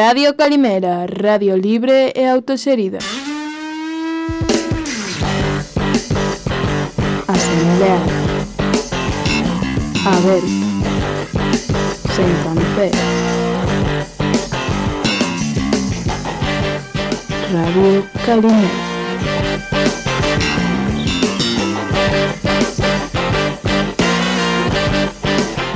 Radio Calimera, radio libre e autoserida. Asamblea. A ver. Sen campé. Radio Calimera.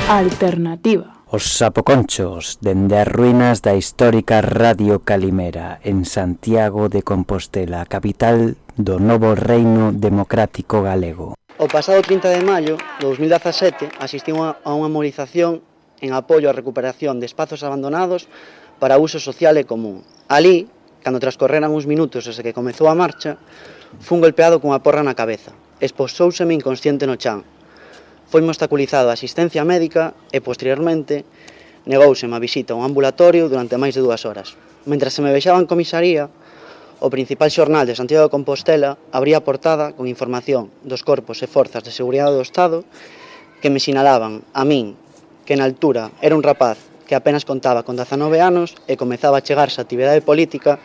Alternativa. Os sapoconchos dende as ruínas da histórica Radio Calimera en Santiago de Compostela, capital do novo reino democrático galego. O pasado 30 de maio de 2017 asistiu a unha movilización en apoio á recuperación de espazos abandonados para uso social e común. Alí, cando transcorreran uns minutos desde que comezou a marcha, fun golpeado cunha porra na cabeza. Esposouseme inconsciente no chan, Foi obstaculizado a asistencia médica e, posteriormente, negouseme a visita a un ambulatorio durante máis de dúas horas. Mentre se me vexaba en comisaría, o principal xornal de Santiago de Compostela abría a portada con información dos corpos e forzas de seguridade do Estado que me sinalaban a min que na altura era un rapaz que apenas contaba con 19 anos e comezaba a chegarse a actividade política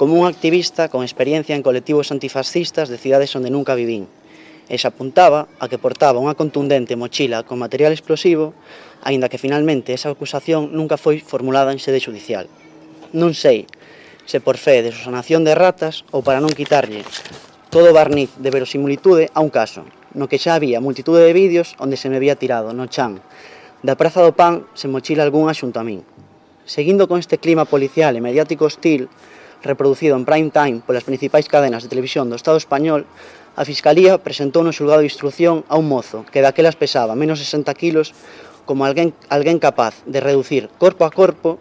como un activista con experiencia en colectivos antifascistas de cidades onde nunca vivín, e se apuntaba a que portaba unha contundente mochila con material explosivo, aínda que finalmente esa acusación nunca foi formulada en sede judicial. Non sei se por fe de susanación de ratas ou para non quitarlle todo o barniz de verosimilitude a un caso, no que xa había multitude de vídeos onde se me había tirado no chan da Praza do Pan sen mochila algunha xunto a min. Seguindo con este clima policial e mediático hostil, reproducido en prime time polas principais cadenas de televisión do Estado español, a Fiscalía presentou no xulgado de instrucción a un mozo que daquelas pesaba menos 60 kilos como alguén, alguén capaz de reducir corpo a corpo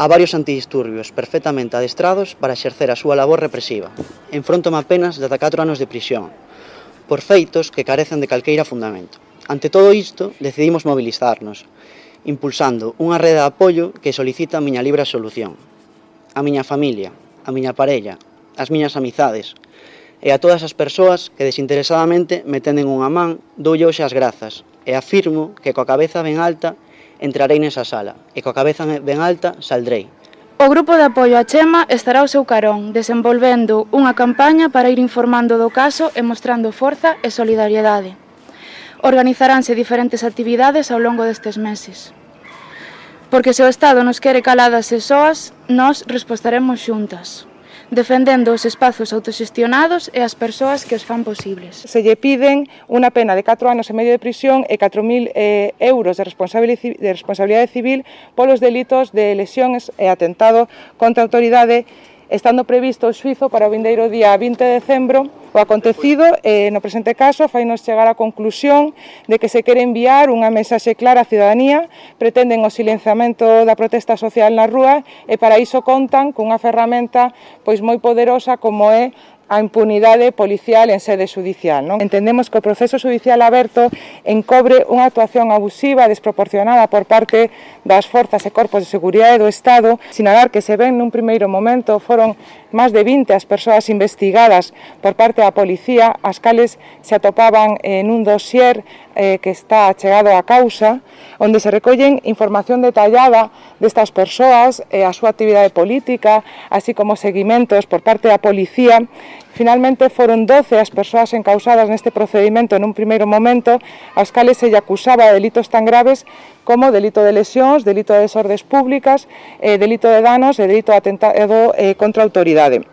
a varios antidisturbios perfectamente adestrados para exercer a súa labor represiva. Enfrontome apenas de ata 4 anos de prisión, por feitos que carecen de calqueira fundamento. Ante todo isto, decidimos mobilizarnos, impulsando unha rede de apoio que solicita a miña libre solución. A miña familia, a miña parella, as miñas amizades, e a todas as persoas que desinteresadamente me tenden unha man, doulle hoxe as grazas e afirmo que coa cabeza ben alta entrarei nesa sala e coa cabeza ben alta saldrei. O Grupo de Apoio a Chema estará ao seu carón, desenvolvendo unha campaña para ir informando do caso e mostrando forza e solidariedade. Organizaránse diferentes actividades ao longo destes meses. Porque se o Estado nos quere caladas e soas, nós respostaremos xuntas defendendo os espazos autoxestionados e as persoas que os fan posibles. Se lle piden unha pena de 4 anos e medio de prisión e 4.000 eh, euros de, responsabilidade civil polos delitos de lesións e atentado contra a autoridade estando previsto o xuizo para o vindeiro día 20 de decembro o acontecido eh, no presente caso fainos chegar á conclusión de que se quere enviar unha mensaxe clara á ciudadanía, pretenden o silenciamento da protesta social na rúa e para iso contan cunha ferramenta pois moi poderosa como é a impunidade policial en sede judicial. Non? Entendemos que o proceso judicial aberto encobre unha actuación abusiva desproporcionada por parte das forzas e corpos de seguridade do Estado, sinalar que se ven nun primeiro momento foron máis de 20 as persoas investigadas por parte da policía, as cales se atopaban en un dossier eh, que está chegado á causa, onde se recollen información detallada destas persoas, eh, a súa actividade política, así como seguimentos por parte da policía. Finalmente foron 12 as persoas encausadas neste procedimento nun primeiro momento, as cales se lle acusaba de delitos tan graves como delito de lesións, delito de desordes públicas, eh, delito de danos e delito de atentado eh, contra a autoridade.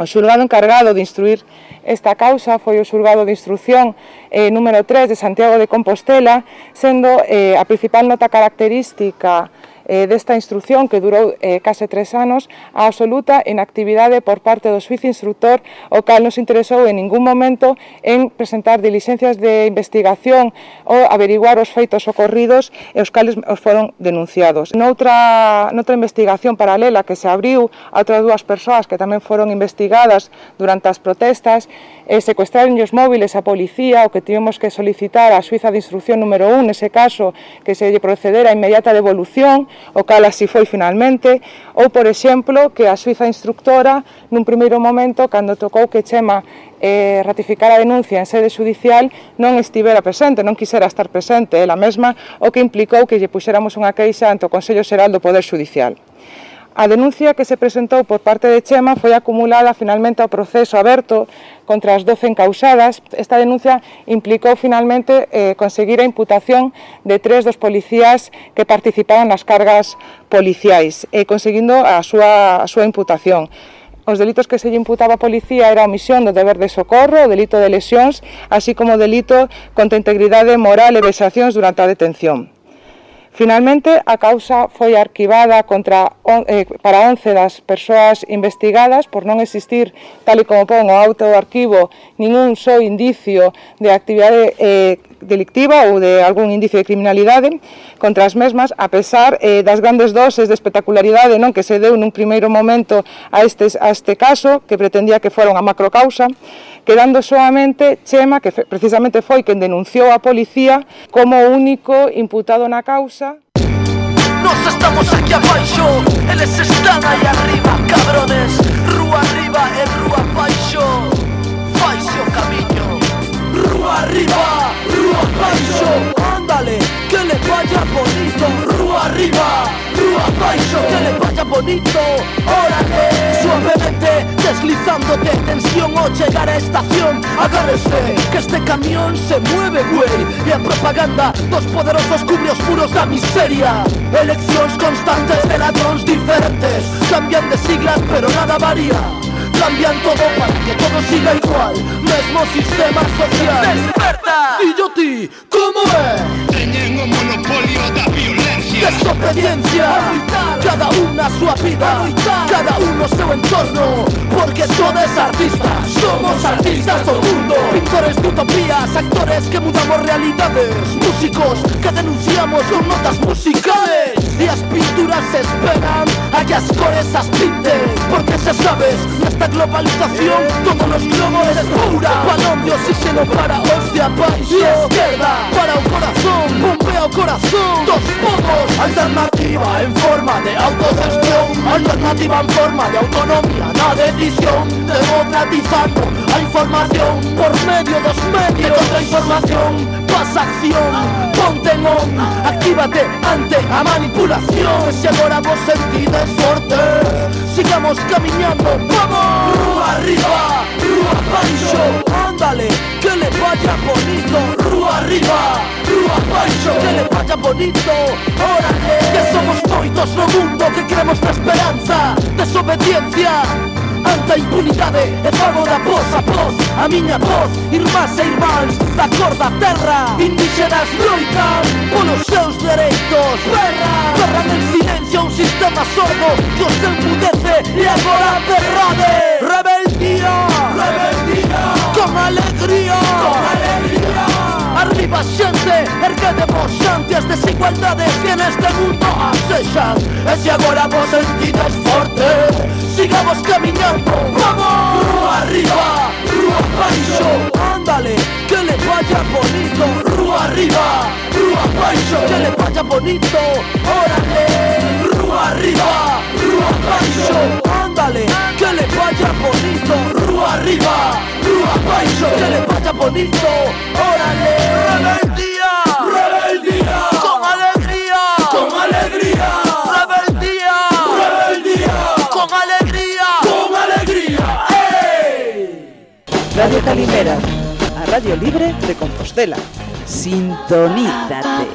O xulgado encargado de instruir Esta causa foi o xulgado de instrucción eh, número 3 de Santiago de Compostela, sendo eh, a principal nota característica eh, desta instrucción que durou eh, case tres anos a absoluta inactividade por parte do suizo instructor o cal nos interesou en ningún momento en presentar diligencias de investigación ou averiguar os feitos ocorridos e os cales os foron denunciados. Noutra, noutra investigación paralela que se abriu a outras dúas persoas que tamén foron investigadas durante as protestas eh, secuestraron os móviles a policía o que tivemos que solicitar a Suiza de Instrucción número 1 nese caso que se lle procedera a inmediata devolución o cal así foi finalmente, ou, por exemplo, que a Suiza instructora, nun primeiro momento, cando tocou que chema eh, ratificar a denuncia en sede judicial, non estivera presente, non quisera estar presente ela mesma, o que implicou que lle puxéramos unha queixa ante o Consello Xeral do Poder Judicial. A denuncia que se presentou por parte de Chema foi acumulada finalmente ao proceso aberto contra as 12 encausadas. Esta denuncia implicou finalmente eh, conseguir a imputación de tres dos policías que participaron nas cargas policiais, eh, conseguindo a súa, a súa imputación. Os delitos que se lle imputaba a policía era omisión do deber de socorro, o delito de lesións, así como o delito contra integridade moral e vexacións durante a detención. Finalmente, a causa foi arquivada contra eh, para 11 das persoas investigadas por non existir, tal e como pon o auto do arquivo, ningún só indicio de actividade eh, delictiva ou de algún índice de criminalidade contra as mesmas, a pesar eh, das grandes doses de espectacularidade non que se deu nun primeiro momento a, estes, a este caso, que pretendía que fora unha macrocausa, quedando soamente Chema, que precisamente foi quen denunciou a policía, como único imputado na causa. Nos estamos aquí abaixo, eles están aí arriba, cabrones, rúa arriba e rúa abaixo. Arriba, rúa abaixo, ándale, que le vaya bonito, rúa arriba, que le vaya bonito, órale. Suavemente deslizándote, tensión o llegar a estación. Agárrese, que este camión se mueve, güey. Y a propaganda, dos poderosos cubre oscuros da miseria. Eleccións constantes de ladróns diferentes. Cambian de siglas pero nada varía Cambian todo para que todo siga igual Mesmo sistema social Desperta! Y yo ti, como é? Teñen o monopolio da violencia Cada unha a súa vida Cada uno seu entorno Porque todos artistas Somos artistas do mundo. Pintores de utopías Actores que mudamos realidades Músicos que denunciamos con notas musicales. Y as pinturas se esperan A que as cores as pinten Porque se sabes Nesta globalización Todos los globos es pura. Balón de oxígeno para os de abaixo Y izquierda. Para o corazón Bombea o corazón Dos pocos Alternativa en forma de autogestión. Alternativa en forma de autonomía Na decisión. Democratizando a información Por medio dos medios. Contra información Pasa acción Ponte en on. Actívate ante a manipulación. Se agora vos sentides fortes Sigamos camiñando Vamos. Rúa arriba Rúa baixo Ándale Que le vaya bonito. Rúa arriba Que le vaya bonito. Órale. Que somos moitos no Que queremos na esperanza. Desobediencia Ante a impunidade e fago da voz a voz A miña voz, irmás e irmáns da cor da terra Indígenas loitan polos seus dereitos Berra, berran en silencio un sistema sordo. Que os empudece e agora berrade Rebeldía, rebeldía. Con alegría, con alegría Arriba xente, erguedemos ante as desigualdades que neste mundo asexan E se agora vos sentides forte, sigamos camiñando Vamos! Rúa arriba, rúa baixo, ándale, que le vaya bonito. Rúa arriba, rúa baixo, que le vaya bonito Órale, rúa arriba, rúa baixo, ándale, que le vaya bonito Rúa arriba, rúa baixo, que le vaya bonito Órale, rebeldía, rebeldía Con alegría, con alegría Rebeldía, rebeldía Con alegría, con alegría ¡Ey! Radio Calimera, a Radio Libre de Compostela. Sintonízate.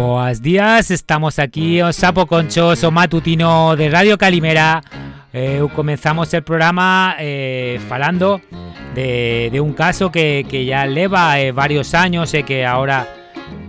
Boas días, estamos aquí o Sapo Conchos, o matutino de Radio Calimera eh, comenzamos el programa eh, falando de, un caso que, que ya lleva eh, varios años y que ahora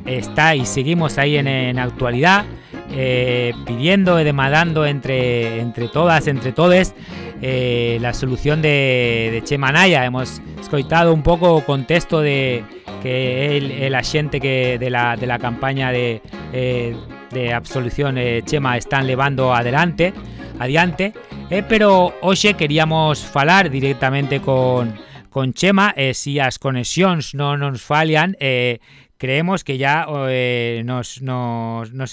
está y seguimos ahí en, en actualidad eh, pidiendo y demandando entre, entre todas, entre todos eh, la solución de, de Chema Naya. Hemos escuchado un poco contexto de que el, el agente que de la, de la campaña de, eh, de absolución eh, Chema están levando adelante, adiante, eh, pero hoxe queríamos falar directamente con, con Chema, si as conexións non nos fallan, creemos que ya nos, nos, nos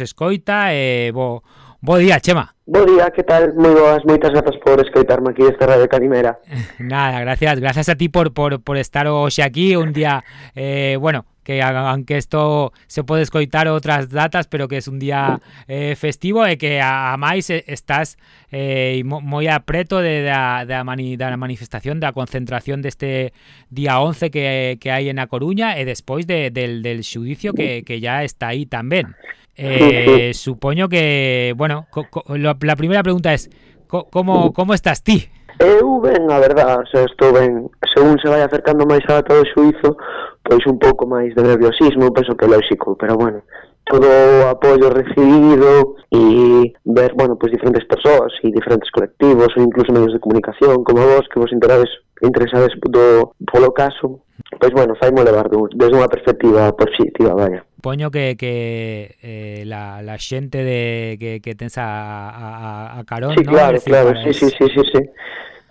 Bo día, Chema. Bo día, que tal? Moi boas, moitas grazas por escoitarme aquí desta Radio Calimera. Nada, gracias, gracias a ti por, por, por estar hoxe aquí un día, eh, bueno, que aunque isto se pode escoitar outras datas, pero que é un día eh, festivo e que a, a máis eh, estás eh, moi apreto de, da, da, mani, da manifestación, da concentración deste día 11 que, que hai en A Coruña e despois de, del, del xudicio que, que ya está aí tamén. Eh. Supoño que, bueno, co, co, lo, la primeira pregunta es, co, como, como estás ti? Eu ben, a verdad, sea, estou ben Según se vai acercando máis a todo o xuizo Pois un pouco máis de nerviosismo Penso que lógico, pero bueno Todo o apoio recibido E ver, bueno, pois diferentes persoas E diferentes colectivos Ou incluso medios de comunicación Como vos, que vos interades interesades do, polo caso, pois bueno, faimo levar dun, desde unha perspectiva positiva, vaya. Poño que, que eh, la, la xente de, que, que tens a, a, a Carón, sí, ¿no? claro, claro, sí, sí, sí, sí, sí.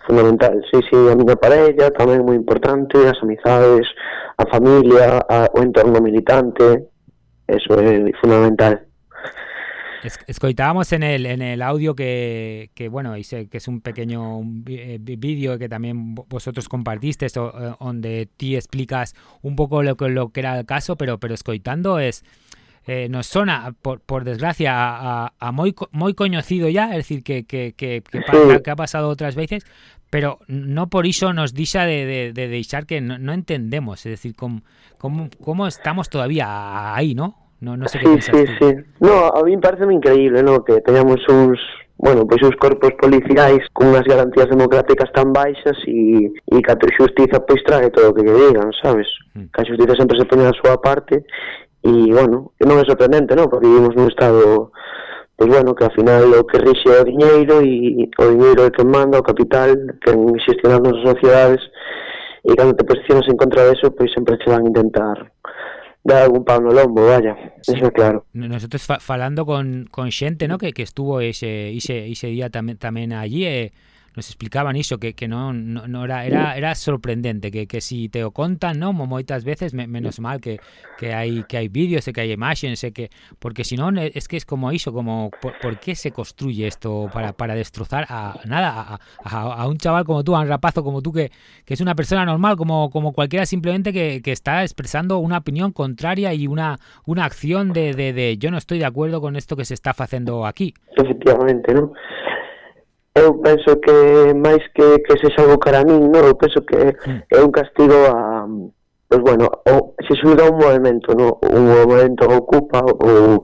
Fundamental, sí, sí, a miña parella tamén moi importante, as amizades, a familia, a, o entorno militante, eso é fundamental. Es, escoitábamos en el, en el audio que, que bueno, que es un pequeño eh, vídeo que también vosotros compartiste, eh, donde ti explicas un poco lo que, lo que era el caso, pero, pero escoitando es, eh, nos sona, por, por desgracia, a, a moi, moi coñecido ya, es decir, que, que, que, que, sí. que ha pasado outras veces, pero no por iso nos dixa de, de, de deixar que no, no entendemos, es decir, como, como estamos todavía aí, ¿no? No, no sé sí, que sí, sí. No, a mí parece increíble, ¿no? Que teñamos uns bueno, pois os corpos policiais con unhas garantías democráticas tan baixas e, e que a xustiza pois trague todo o que lle digan, sabes? Mm. Que a xustiza sempre se pone a súa parte e, bueno, non é sorprendente, non? Porque vivimos nun estado pois bueno, que ao final o que rixe é o diñeiro e o diñeiro é que manda o capital que xestiona as nosas sociedades e cando te posicionas en contra de eso, pois sempre che van a intentar dar algún pau no lombo, vaya, sí. eso é claro. Nosotros fa falando con, con xente, ¿no? que, que estuvo ese, ese, ese día tamén, tamén allí, eh, nos explicaban iso que, que non, non era, era era sorprendente que, que si te o contan, non, moitas veces me, menos mal que, que hai que hai vídeos e que hai imaxes e que porque si non es que es como iso, como por, por que se construye isto para, para destrozar a nada a, a, a un chaval como tú, a un rapazo como tú que, que es una persona normal como como cualquiera simplemente que, que está expresando una opinión contraria y una una acción de, de, de yo no estoy de acuerdo con esto que se está facendo aquí. Efectivamente, ¿no? eu penso que máis que, que sexa algo cara a min, non? eu penso que mm. é un castigo a pois bueno, o, se xuda un movimento, no? un movimento ocupa ou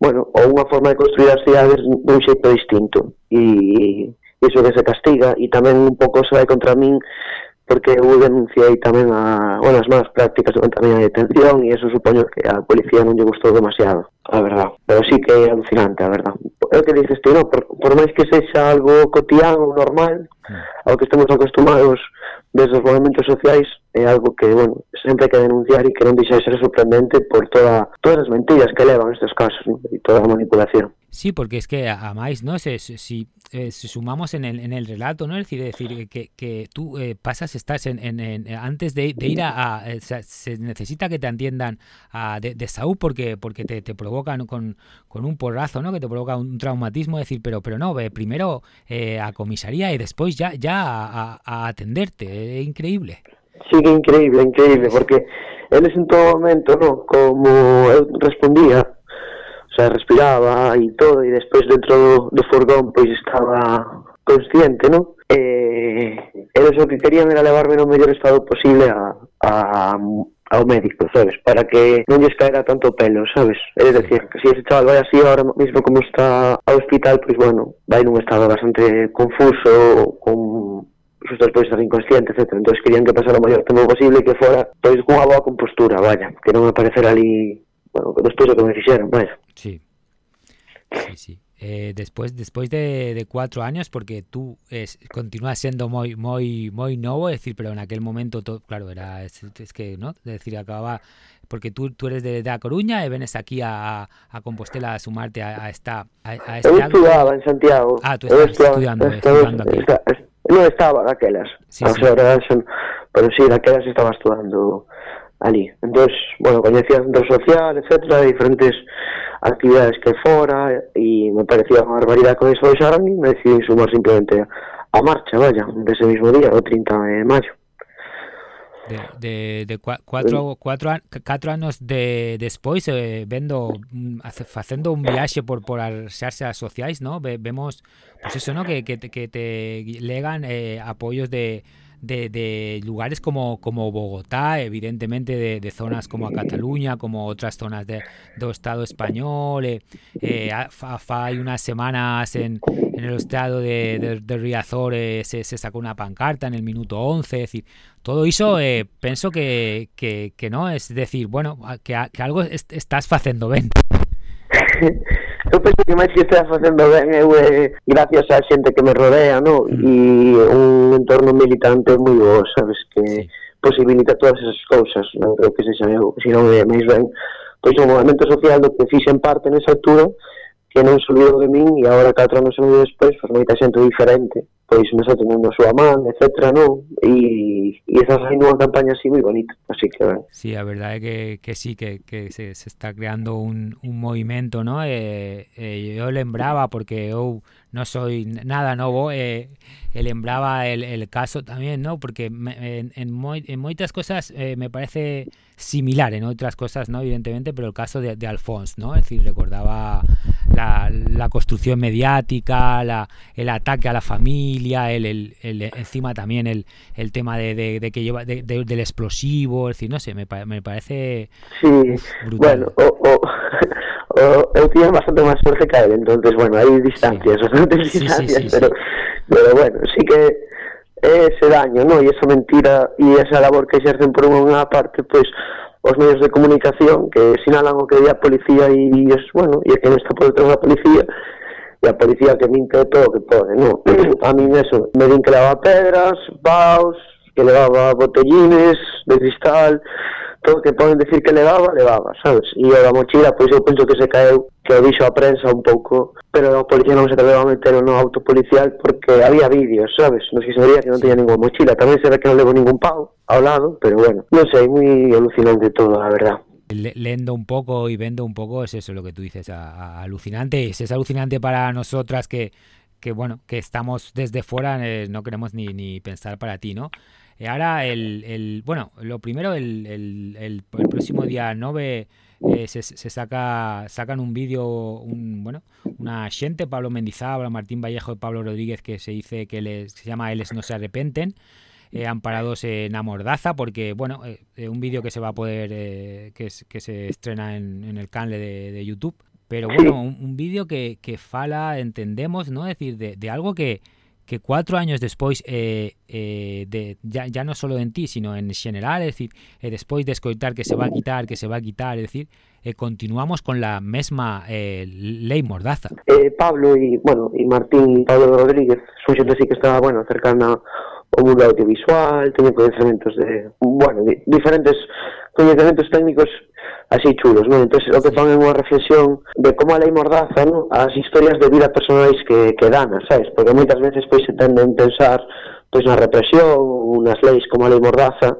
bueno, ou unha forma de construir as cidades dun xeito distinto e iso que se castiga e tamén un pouco se vai contra min porque eu denunciei tamén a, bueno, as malas prácticas durante a miña detención e eso supoño que a policía non lle gustou demasiado a verdad. Pero sí que é alucinante, a verdad. É o que dices ti, no? por, por máis que sexa algo cotián ou normal, hmm. ao que estamos acostumados desde os movimentos sociais, é algo que, bueno, sempre hai que denunciar e que non deixa de ser sorprendente por toda, todas as mentiras que levan estes casos ¿no? e toda a manipulación. Sí, porque es que a máis, ¿no? Si, si eh, sumamos en el, en el relato, ¿no? Es decir, es decir que, que tú eh, pasas, estás en, en, antes de, de, ir a, eh, se, necesita que te atiendan a, de, de porque porque te, te provocan con, con, un porrazo, ¿no? Que te provoca un traumatismo, es decir, pero pero no, ve, primero eh, a comisaría y después ya ya a, atenderte, es increíble. Sí, increíble, increíble, porque él en todo momento, ¿no? Como él respondía, xa respiraba e todo, e despois dentro do, do furgón pois estaba consciente, non? E, eh, eles o que querían era levarme no mellor estado posible a, a, ao médico, sabes? Para que non lles caera tanto pelo, sabes? É dicir, que se ese chaval vai así ahora mesmo como está ao hospital, pois bueno, vai nun estado bastante confuso, con sustas pois estar inconsciente, etc. Entón querían que pasara o maior tempo posible que fora pois cunha boa compostura, vaya, que non aparecer ali bueno, despois do que me fixeron, vaya. Sí. Sí, sí. Eh, despois despois de, de cuatro años porque tú es, continúas sendo moi moi moi novo, é decir, pero en aquel momento todo, claro, era es, es que, ¿no? Es decir, acababa porque tú, tú eres de, de Coruña e venes aquí a, a Compostela a sumarte a, a esta a, a este Eu estudaba en Santiago. Ah, tú estás estudiando, estudiando aquí. Está, non estaba daquelas. Sí, sí. Sea, son, pero sí, daquelas estaba estudando ali. Entón, bueno, coñecía centro social, etcétera, diferentes actividades que fora e me parecía unha barbaridade con eso de Xarami me decidí sumar simplemente a marcha, vaya, dese mismo día, o 30 de maio. de, de cuatro, cuatro, cuatro anos de despois eh, vendo facendo un viaxe por por as xarxas sociais, ¿no? Ve, vemos pues eso, ¿no? Que, que, que te legan eh, apoios de de, de, lugares como, como Bogotá, evidentemente de, de, zonas como Cataluña, como otras zonas de, do Estado español. Eh, eh, hai unas semanas en, en el estado de, de, de Riazor eh, se, se sacó una pancarta en el minuto 11, es decir, todo iso eh, penso que, que, que no, es decir, bueno, que, que algo est estás facendo ben. eu penso que máis que estea facendo ben eu eh, é gracias á xente que me rodea, no? Mm. E un entorno militante moi bo, sabes, que posibilita todas esas cousas, non creo que se xa eu, senón é máis ben pois o movimento social do que fixen parte nesa altura que non se olvidou de min e agora catro anos e medio despois, pois moita xente diferente, pois me está teniendo a súa man, etcétera, non? E, e estás aí nunha campaña así moi bonita, así que ben. Sí, a verdade é que, que sí, que, que se, se está creando un, un movimento, non? E, e eu lembraba, porque eu non soy nada novo, e, e lembraba el, el caso tamén, non? Porque me, en, en, moi, en moitas cosas eh, me parece similar en outras cosas, ¿no? evidentemente, pero el caso de, de Alphonse, es decir, recordaba la, la construcción mediática, la, el ataque a la familia, el, el, el encima también el, el tema de, de, de que lleva de, del explosivo, es decir, no sé, me, me parece sí, brutal. Bueno, o, o, o, eu tiña bastante máis suerte que él, entonces, bueno, hai distancias, sí. bastantes distancias, sí, pero, pero bueno, sí que ese daño, ¿no? E esa mentira e esa labor que exercen por unha parte, pues, os medios de comunicación que sinalan o que di a policía e, e es, bueno, e quen está por detrás da policía e a policía que min que todo que pode, non? Mm. A min eso, me din que levaba pedras, baos, que levaba botellines de cristal, todo que poden decir que levaba, levaba, sabes? E o da mochila, pois eu penso que se caeu, que o dixo a prensa un pouco, pero a policía non se atreveu a meter no auto policial porque había vídeos, sabes? Non se vería que non teña ninguna mochila, tamén se ve que non levo ningún pau ao lado, pero bueno, non sei, moi alucinante todo, a verdad leyendo un poco y vendo un poco es eso lo que tú dices a, a, alucinante es, es alucinante para nosotras que que bueno que estamos desde fuera eh, no queremos ni, ni pensar para ti no ahora, el, el, bueno, lo primero, el, el, el, el próximo día 9 eh, se, se, saca sacan un vídeo, un, bueno, una gente, Pablo Mendizábal, Martín Vallejo y Pablo Rodríguez, que se dice que les, se llama Ellos no se arrepenten, eh, amparados en Amordaza, porque, bueno, eh, un vídeo que se va a poder, eh, que, que se estrena en, en el canal de, de YouTube, pero bueno, un, un vídeo que, que fala, entendemos, ¿no? Es decir, de, de algo que, que cuatro años despois eh, eh, de, ya, ya non só en ti, sino en general, é dicir, e despois de escoitar que se va a quitar, que se va a quitar, é dicir, eh, continuamos con la mesma eh, lei mordaza. Eh, Pablo e, bueno, e Martín Pablo Rodríguez son xente así que estaba, bueno, cercana o mundo audiovisual, teño coñecementos de, bueno, de, diferentes coñecementos técnicos así chulos, non? Entón, o que fan é unha reflexión de como a lei mordaza, non? As historias de vida personais que, que dan, sabes? Porque moitas veces pois se tenden a pensar pois na represión, unas leis como a lei mordaza,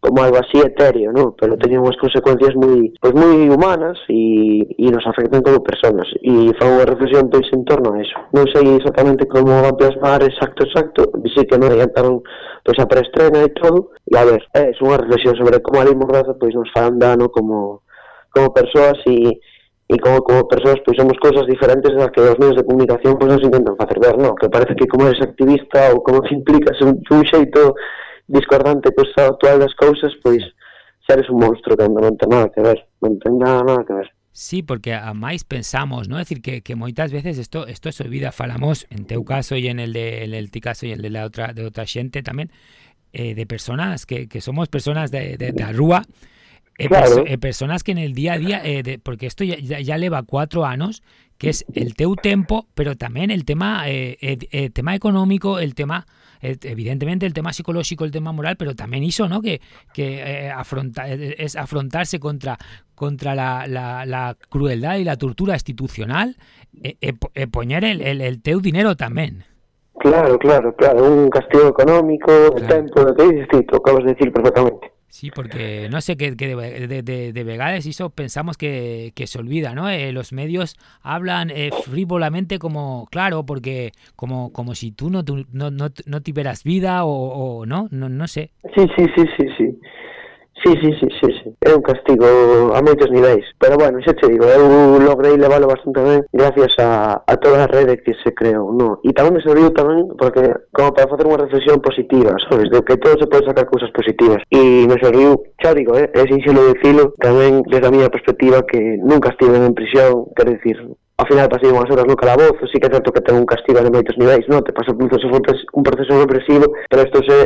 como algo así etéreo, ¿no? Pero teñen unhas consecuencias moi pois pues, moi humanas e, e nos afectan como persoas e fa unha reflexión pois en torno a eso. Non sei exactamente como van plasmar exacto exacto, dixi que non adiantaron pois a preestrena e todo, e a ver, é unha reflexión sobre como a lei mordaza pois nos fan dano como como persoas e e como como persoas pois somos cousas diferentes das que os medios de comunicación pois nos intentan facer ver, non? Que parece que como eres activista ou como te implicas un, un xeito discordante co estado actual das cousas, pois xa eres un monstro cando non ten nada que ver, non ten nada, nada que ver. Sí, porque a máis pensamos, ¿no? Es decir, que, que moitas veces esto esto se olvida, falamos en teu caso e en el de en el ti caso e en el de la outra de outra xente tamén eh, de personas que, que somos personas de, de, rúa Eh, claro. eh, personas que en el día a día, eh, de, porque esto ya, ya, ya leva cuatro anos, que es el teu tempo, pero tamén el tema eh, tema económico, el tema evidentemente el tema psicológico, el tema moral, pero tamén iso, ¿no? Que que eh, afronta, eh, es afrontarse contra contra la, la, la crueldad y la tortura institucional eh, eh, poñer el, el, el teu dinero tamén. Claro, claro, claro, un castigo económico, claro. de tempo, de que dices acabas de decir perfectamente. Sí, porque no sé, que de, de, de, de vegades eso pensamos que, que se olvida, ¿no? Eh, los medios hablan eh, frívolamente como, claro, porque como como si tú no, tú, no, no, no tuvieras vida o, o no, no, no sé. Sí, sí, sí, sí, sí. Sí, sí, sí, sí, sí. É un castigo a moitos niveis. Pero bueno, xa te digo, eu logrei leválo bastante ben gracias a, a toda a rede que se creou, no? E tamén me serviu tamén porque como para facer unha reflexión positiva, sabes? De que todo se pode sacar cousas positivas. E me serviu, xa digo, eh, é sinxelo dicilo, tamén desde a miña perspectiva que nunca estive en prisión, quero dicir, ao final pasei unhas horas no calabozo, sí que é certo que ten un castigo de moitos niveis, non? Te pasa un proceso, un proceso represivo, pero isto se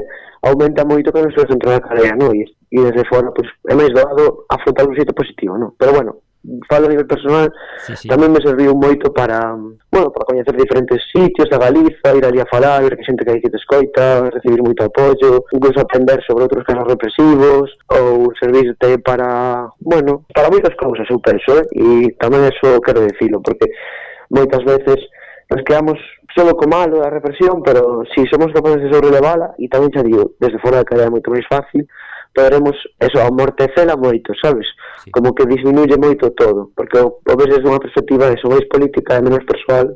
aumenta moito cando estás dentro da cadea, non? E, e desde fora, pois, é máis doado afrontar un sitio positivo, non? Pero bueno, falo a nivel personal, sí, sí. tamén me serviu moito para, bueno, para coñecer diferentes sitios da Galiza, ir ali a falar, ver que xente que hai que te escoita, recibir moito apoio, incluso aprender sobre outros casos represivos, ou servirte para, bueno, para moitas cousas, eu penso, eh? e tamén eso quero dicilo, porque moitas veces nos quedamos solo co malo da represión, pero se si somos capaces de sobrelevala, e tamén xa digo, desde fora da cadea é moito máis fácil, poderemos eso, amortecela moito, sabes? Sí. Como que disminuye moito todo, porque o, o ves desde unha perspectiva de máis política e menos persoal,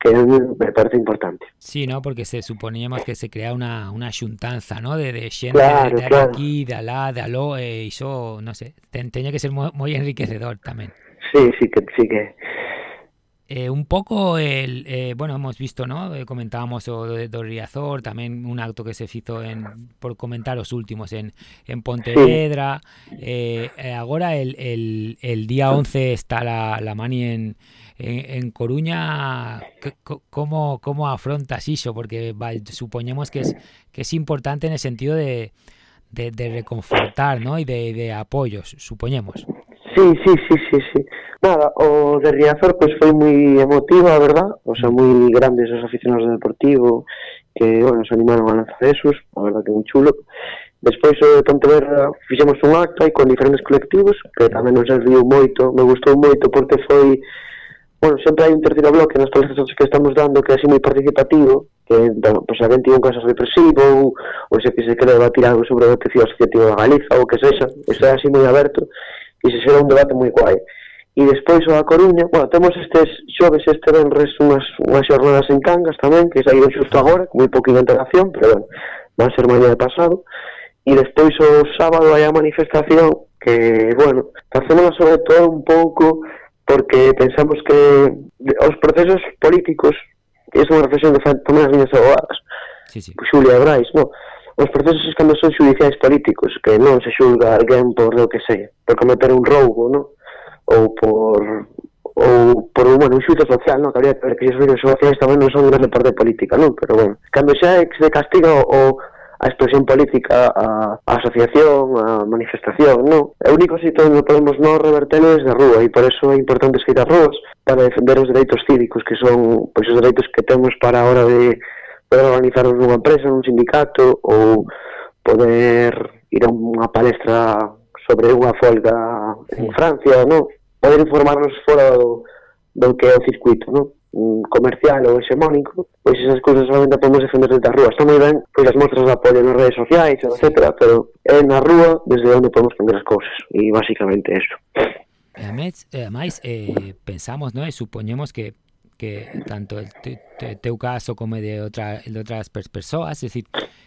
que me parece importante. Sí, ¿no? Porque se suponíamos que se crea una, una xuntanza, ¿no? De, de xente claro, de, de claro. aquí, de alá, de aló, e eh, iso, no sé, ten, teña que ser moi, moi enriquecedor tamén. Sí, sí que sí que Eh, un poco el eh, bueno hemos visto no eh, comentábamos o de, de Riazor también un acto que se hizo en por comentar los últimos en, en Pontevedra. Ahora el, el, el, día 11 está la, la mani en, en, en Coruña. ¿cómo, cómo afrontas eso? porque va, suponemos que es, que es importante en el sentido de, de, de reconfortar ¿no? y de, de apoyos suponemos Sí, sí, sí, sí, sí. Nada, o de Riazor pois pues, foi moi emotivo, a verdad? O sea, moi grandes os aficionados do Deportivo que, bueno, se animaron a lanzar esos, a verdad que moi chulo. Despois o de Pontevedra fixemos un acto aí con diferentes colectivos que tamén nos serviu moito, me gustou moito porque foi bueno, sempre hai un terceiro bloque nas palestras que estamos dando que é así moi participativo, que bueno, pues, alguén tiña un caso represivo ou, ou se que se quere debatir algo sobre o tecido asociativo da Galiza ou que sexa, está así moi aberto Iso será un debate moi guai. E despois o a Coruña, bueno, temos estes xoves este este venres unhas, unhas xornadas en Cangas tamén, que saíron xusto agora, con moi poquita antelación, pero bueno, van ser mañá de pasado. E despois o sábado hai a manifestación que, bueno, facémola sobre todo un pouco porque pensamos que os procesos políticos, é unha reflexión que fan tamén as miñas abogadas, sí, sí. Xulia Brais, non? Os procesos cando son judiciais políticos, que non se xulga alguén por o que sei, por cometer un roubo, non? Ou por ou por bueno, un xuicio social, non? Que habría que ver que os xuicios sociais tamén non son grande parte política, non? Pero bueno, cando xa se castiga o, a expresión política, a, a asociación, a manifestación, non? É o único sitio onde podemos non revertelo desde a rúa e por eso é importante escribir as rúas para defender os dereitos cívicos que son pois, os dereitos que temos para a hora de poder organizarnos nunha empresa, nun sindicato ou poder ir a unha palestra sobre unha folga sí. en Francia, non? Poder informarnos fora do, do que é o circuito, non? comercial ou hexemónico, pois esas cousas solamente podemos defender desde a rúa. Está moi ben, pois as mostras apoian nas redes sociais, etc, pero é na rúa desde onde podemos cambiar as cousas, e basicamente eso. E ademais, eh, pensamos, no? e supoñemos que que tanto el te, te, teu caso como de otra de outras persoas, es decir,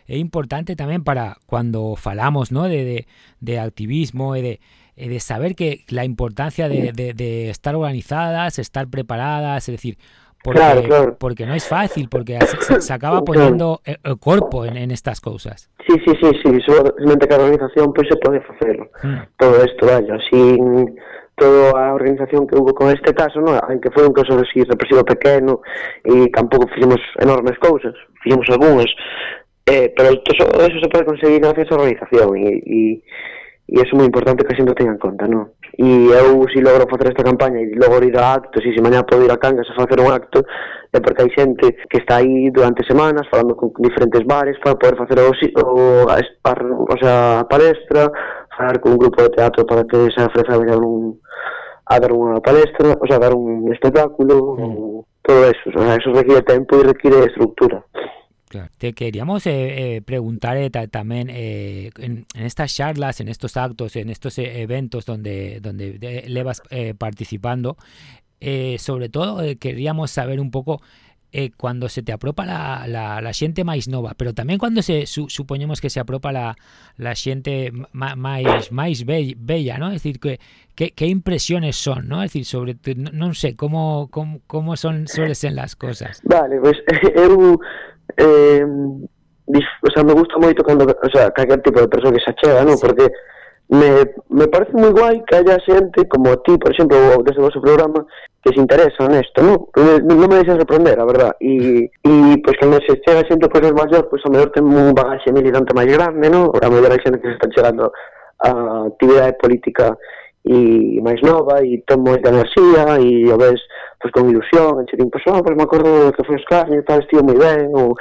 é importante tamén para cuando falamos, ¿no? de, de, de activismo e de de saber que la importancia de, estar organizadas, estar preparadas, es decir, porque, claro, claro. porque no es fácil, porque se, se acaba poniendo el, el cuerpo en, en, estas cosas. Sí, sí, sí, sí, solamente que organización pues se pode facer mm. todo isto, vaya, sin toda a organización que hubo con este caso, non? en que foi un caso así represivo pequeno e tampouco fixemos enormes cousas, fixemos algunhas, eh, pero todo eso se pode conseguir gracias á organización e, e, e é moi importante que a xente tenga en conta, non? E eu se si logro facer esta campaña e logro ir a actos e se mañá podo ir a Cangas a facer un acto é porque hai xente que está aí durante semanas falando con diferentes bares para poder facer o, o, a, o, o sea, a palestra falar con un grupo de teatro para que se ofreza a un a dar unha palestra, o sea, dar un espectáculo, mm. todo eso, o sea, eso requiere tempo e requiere estructura. Claro. Te queríamos eh, eh, preguntar eh, también en, en, estas charlas, en estos actos, en estos eventos donde, donde le vas participando, sobre todo queríamos saber un poco cuando se te apropa la, la, la xente máis nova, pero también cuando se su, supoñemos que se apropa la, la xente máis máis bella, ¿no? Es decir, que, que, que impresiones son, ¿no? Es decir, sobre no, non sei como como, como son suelen ser las cosas. Vale, pues eu eh, o sea, me gusta moito cando, o sea, calquer tipo de persona que se achega, ¿no? Sí. Porque me, me parece moi guai que haya xente como ti, por exemplo, ou desde o vosso programa, que se interesan nesto, non? Non me deixa sorprender, a verdad. E, e pois, cando se chega xente pois, maior, pois, a mellor ten un bagaxe militante máis grande, non? A mellor hai xente que se está chegando a actividade política e máis nova e ten moita enerxía e a ves pois, con ilusión e che din, pois, oh, pois me acordo que foi escarne e tal, estivo moi ben ou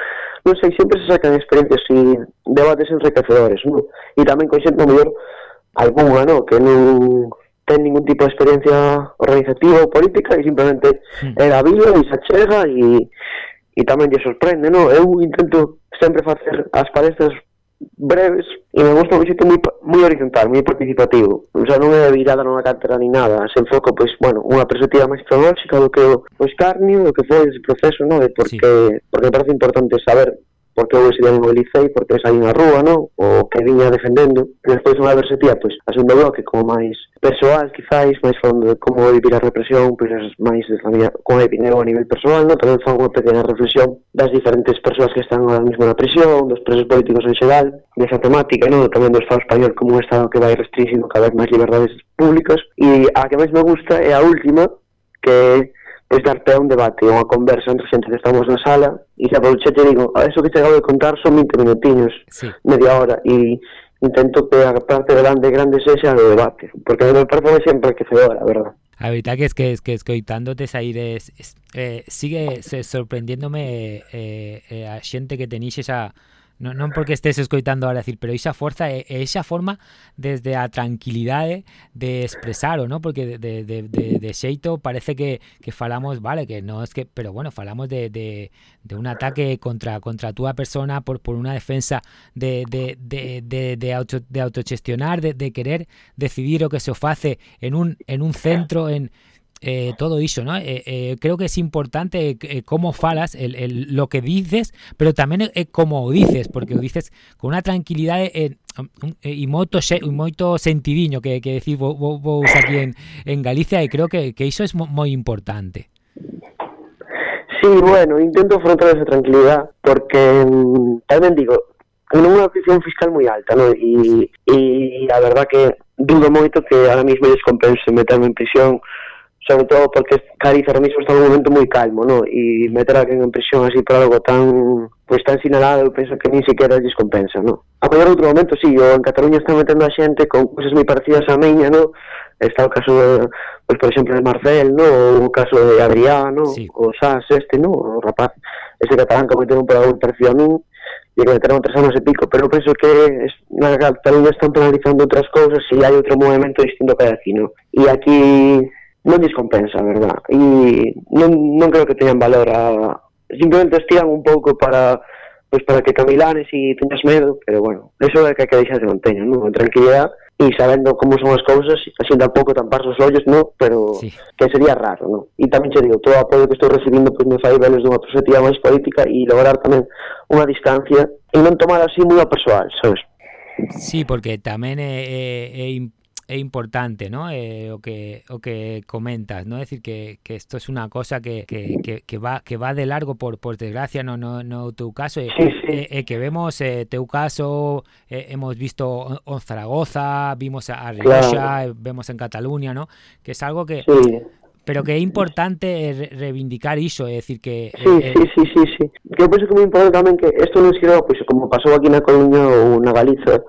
non sei, sempre se sacan experiencias e debates enriquecedores non? e tamén con xente mellor alguna, non? que non ten ningún tipo de experiencia organizativa ou política e simplemente é era vida e se achega e, e tamén lle sorprende, non? Eu intento sempre facer as palestras breves e me gusta un xeito moi, moi horizontal, moi participativo. O sea, non é virada nunha cátedra ni nada, se enfoco, pois, bueno, unha perspectiva máis cronolóxica do que o escarnio, do que foi ese proceso, non? E porque, sí. porque me parece importante saber porque eu se mobilizei, porque saí na rúa, non? O que viña defendendo. E despois unha versetía, pois, a segunda bloque, como máis persoal, quizáis, máis falando de como vivir a represión, pois, máis de familia, como viveu a nivel persoal, non? Tamén fan unha pequena reflexión das diferentes persoas que están ahora mesmo na prisión, dos presos políticos en xeral, desa temática, non? Tamén do Estado español como un Estado que vai restringindo cada vez máis liberdades públicas. E a que máis me gusta é a última, que pois dar pé a un debate, unha conversa entre xente que estamos na sala e xa por te digo, a eso que te acabo de contar son 20 minutiños, sí. media hora e intento que a parte grande grande sexa o debate, porque me parece sempre que a verdad. A verdad que es que es que escoitándote sair es, es eh, sigue sorprendiéndome eh, eh, a xente que tenéis esa non, non porque estés escoitando ahora decir, pero esa forza e, esa forma desde a tranquilidade de expresar, ¿no? Porque de, de, de, de xeito parece que, que falamos, vale, que no es que, pero bueno, falamos de, de, de un ataque contra contra túa persona por, por una defensa de, de, de, de, de, auto, de autogestionar, de, de querer decidir o que se ofece en un, en un centro, en eh, todo iso, ¿no? Eh, eh, creo que es importante eh, cómo falas, el, el, lo que dices, pero tamén é como o dices, porque dices con unha tranquilidade e, e moito, moito sentidiño que, que decir vos, vos aquí en, Galicia e creo que, que iso é moi importante. Sí, bueno, intento afrontar esa tranquilidade porque tamén digo, en unha prisión fiscal moi alta, ¿no? E, e a verdad que dudo moito que ahora mismo les compense meterme en prisión sobre todo porque Cádiz ahora mismo está en un momento moi calmo, ¿no? E meter a alguén en prisión así por algo tan pois pues, tan sinalado, eu penso que ni siquiera lles compensa, ¿no? A mellor outro momento, sí, yo, en Cataluña está metendo a xente con cousas moi parecidas a Meña, ¿no? Está o caso, de, pues, por exemplo, de Marcel, ¿no? O caso de Adrián, ¿no? Sí. O Sas, este, ¿no? O rapaz, este catalán que meteu por algo parecido a min, e que meteron tres anos e pico, pero penso que na Cataluña están penalizando outras cousas e hai outro movimento distinto que aquí, ¿no? E aquí non descompensa, verdad? E non, non creo que teñan valor a... Simplemente estiran un pouco para pois para que camilanes e teñas medo, pero bueno, eso é que hai que deixar de manteño, non? Con tranquilidade e sabendo como son as cousas, así tampouco tampar os ollos, non? Pero sí. que sería raro, non? E tamén che digo, todo o apoio que estou recibindo pois me fai velos dunha perspectiva máis política e lograr tamén unha distancia e non tomar así moi a persoal, sabes? Sí, porque tamén é, é, é é importante, ¿no? Eh, o, que, o que comentas, ¿no? Es decir, que, que esto es una cosa que, que, que, que va que va de largo, por, por desgracia, no no no tu caso. Sí, eh, sí. Eh, eh, que vemos eh, teu caso, eh, hemos visto en Zaragoza, vimos a Rioja, claro. vemos en Cataluña, ¿no? Que es algo que... Sí pero que é importante reivindicar iso, é dicir que... Sí, eh, sí, sí, sí, sí. Que eu penso que é moi importante tamén que isto non se pois, como pasou aquí na Coruña ou na Galiza,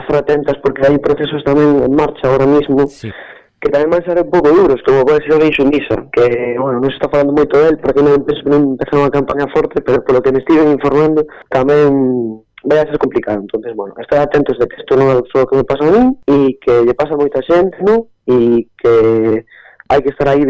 estar atentas porque hai procesos tamén en marcha ahora mismo sí. que tamén van ser un pouco duros, como pode ser o de Xunisa, que, bueno, non se está falando moito del, porque non, non empezou unha campaña forte, pero polo que me estiven informando, tamén vai a ser complicado. entonces bueno, estar atentos de que isto non é só que me pasa a mí e que lle pasa a moita xente, non? E que hai que estar aí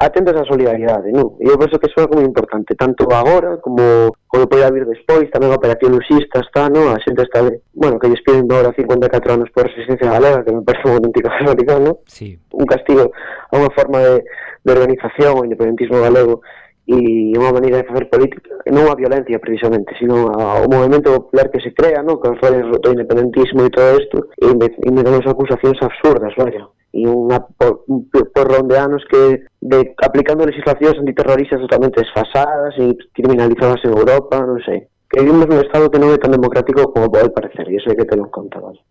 atentos á solidaridade, non? E eu penso que iso é moi importante, tanto agora como como pode vir despois, tamén a operación luxista está, non? A xente está, de, bueno, que lles piden agora 54 anos por resistencia galega, que me parece un auténtica barbaridad, non? Sí. Un castigo a unha forma de, de organización o independentismo galego e unha maneira de facer política, non a violencia precisamente, sino ao movimento popular que se crea, non? con roles do independentismo e todo isto, e, me, e me dan as acusacións absurdas, vaya. E unha por, porrón de que de, aplicando legislacións antiterroristas totalmente desfasadas e criminalizadas en Europa, non sei. Que vivimos nun estado que non é tan democrático como pode parecer, e iso é que te lo conta, vale.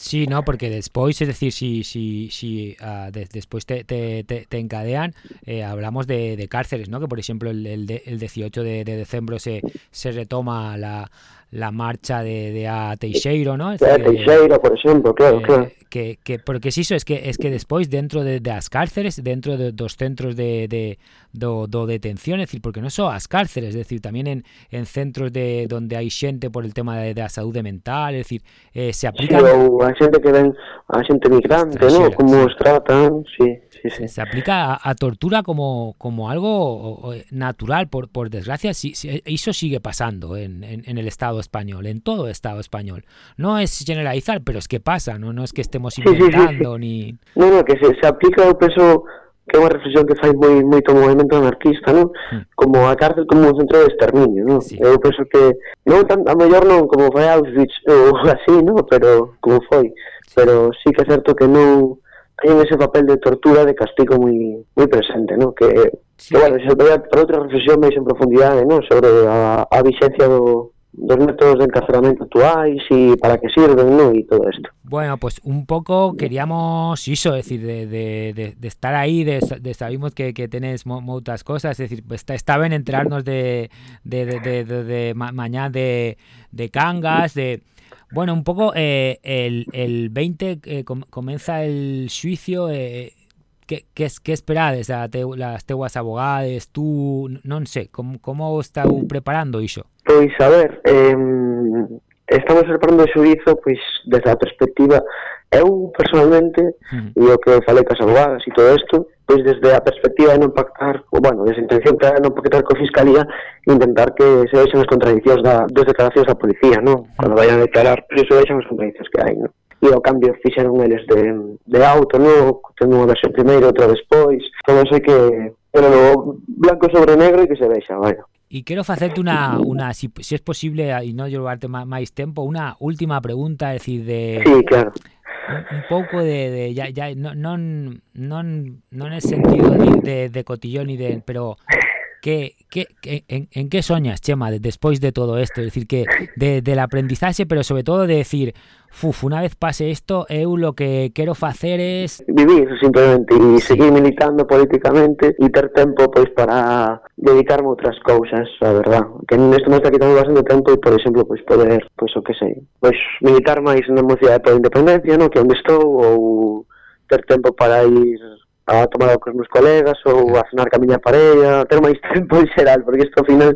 Sí, no, porque después, es decir, si, si, si uh, de, después te, te, te, te encadean, eh, hablamos de, de, cárceles, ¿no? Que por ejemplo el, el, de, el 18 de, de diciembre se, se retoma la, la marcha de, de a Teixeiro, ¿no? Es decir, Teixeiro, por exemplo, claro, eh, claro. Que, que, porque es iso, es que es que despois dentro de, de as cárceres, dentro de, dos centros de, de do, do detención, é dicir, porque non só as cárceres, é dicir, tamén en, en centros de donde hai xente por el tema de, da saúde mental, é dicir, eh, se aplica... Sí, ou a xente que ven, a xente migrante, ¿no? Como os tratan, sí. Sí, sí. Se aplica a, a, tortura como, como algo natural, por, por desgracia. Sí, sí, eso sigue pasando en, en, en, el Estado español, en todo Estado español. No es generalizar, pero es que pasa, no, no es que estemos inventando ni... No, no, que se, se aplica o peso que é unha reflexión que fai moi moito movimento anarquista, non? Mm. Como a cárcel como un centro de exterminio, non? Sí. Eu penso que non tan a mellor non como foi Auschwitz ou así, non? Pero como foi, pero sí que é certo que non teñen ese papel de tortura, de castigo moi moi presente, ¿no? Que, sí. que bueno, se para outra reflexión máis en profundidade, ¿no? Sobre a, a vixencia do, dos métodos de encarceramento actuais e para que sirven. E todo isto. Bueno, pues un pouco queríamos iso, decir, de, de, estar aí, de, sabimos que, que tenes moitas cosas, es decir, está, está ben enterarnos de, de, de, de, de, cangas, de Bueno, un poco eh, el, el 20 eh, com comienza el juicio. Eh, que, que, que esperades a te, las teuas abogades, tú, non sei, como, como está preparando iso? Pois, a ver, eh, estamos preparando o xuizo pois, desde a perspectiva eu personalmente mm. e o que falei cas abogadas e todo isto pois desde a perspectiva de non pactar ou, bueno, desde a intención de non pactar co Fiscalía intentar que se vexan as contradiccións da, das declaracións da policía, non? Cando vayan a declarar, pero se vexan as contradiccións que hai, non? e ao cambio fixeron eles de, de auto novo, tendo unha versión primeiro, outra despois, todo sei que era no blanco sobre negro e que se vexa, bueno. E quero facerte unha, una se si, si é posible, e non llevarte máis tempo, unha última pregunta, é dicir, de... Sí, claro un pouco de, de ya, ya, non, non, non, non é sentido de, de, de cotillón e de, pero que, que, que en, en que soñas, Chema, despois de todo isto? Es decir, que de, del aprendizaxe, pero sobre todo de decir, fuf, una vez pase isto, eu lo que quero facer es... Vivir, simplemente, e sí. seguir militando políticamente e ter tempo, pois, para dedicarme a outras cousas, a verdad. Que nesto me está quitando bastante tempo e, por exemplo, pois, poder, pois, o que sei, pois, militar máis na mocidade pola independencia, non? Que onde estou, ou ter tempo para ir a tomar cos meus colegas ou a cenar ca miña parella, ter máis tempo en xeral, porque isto ao final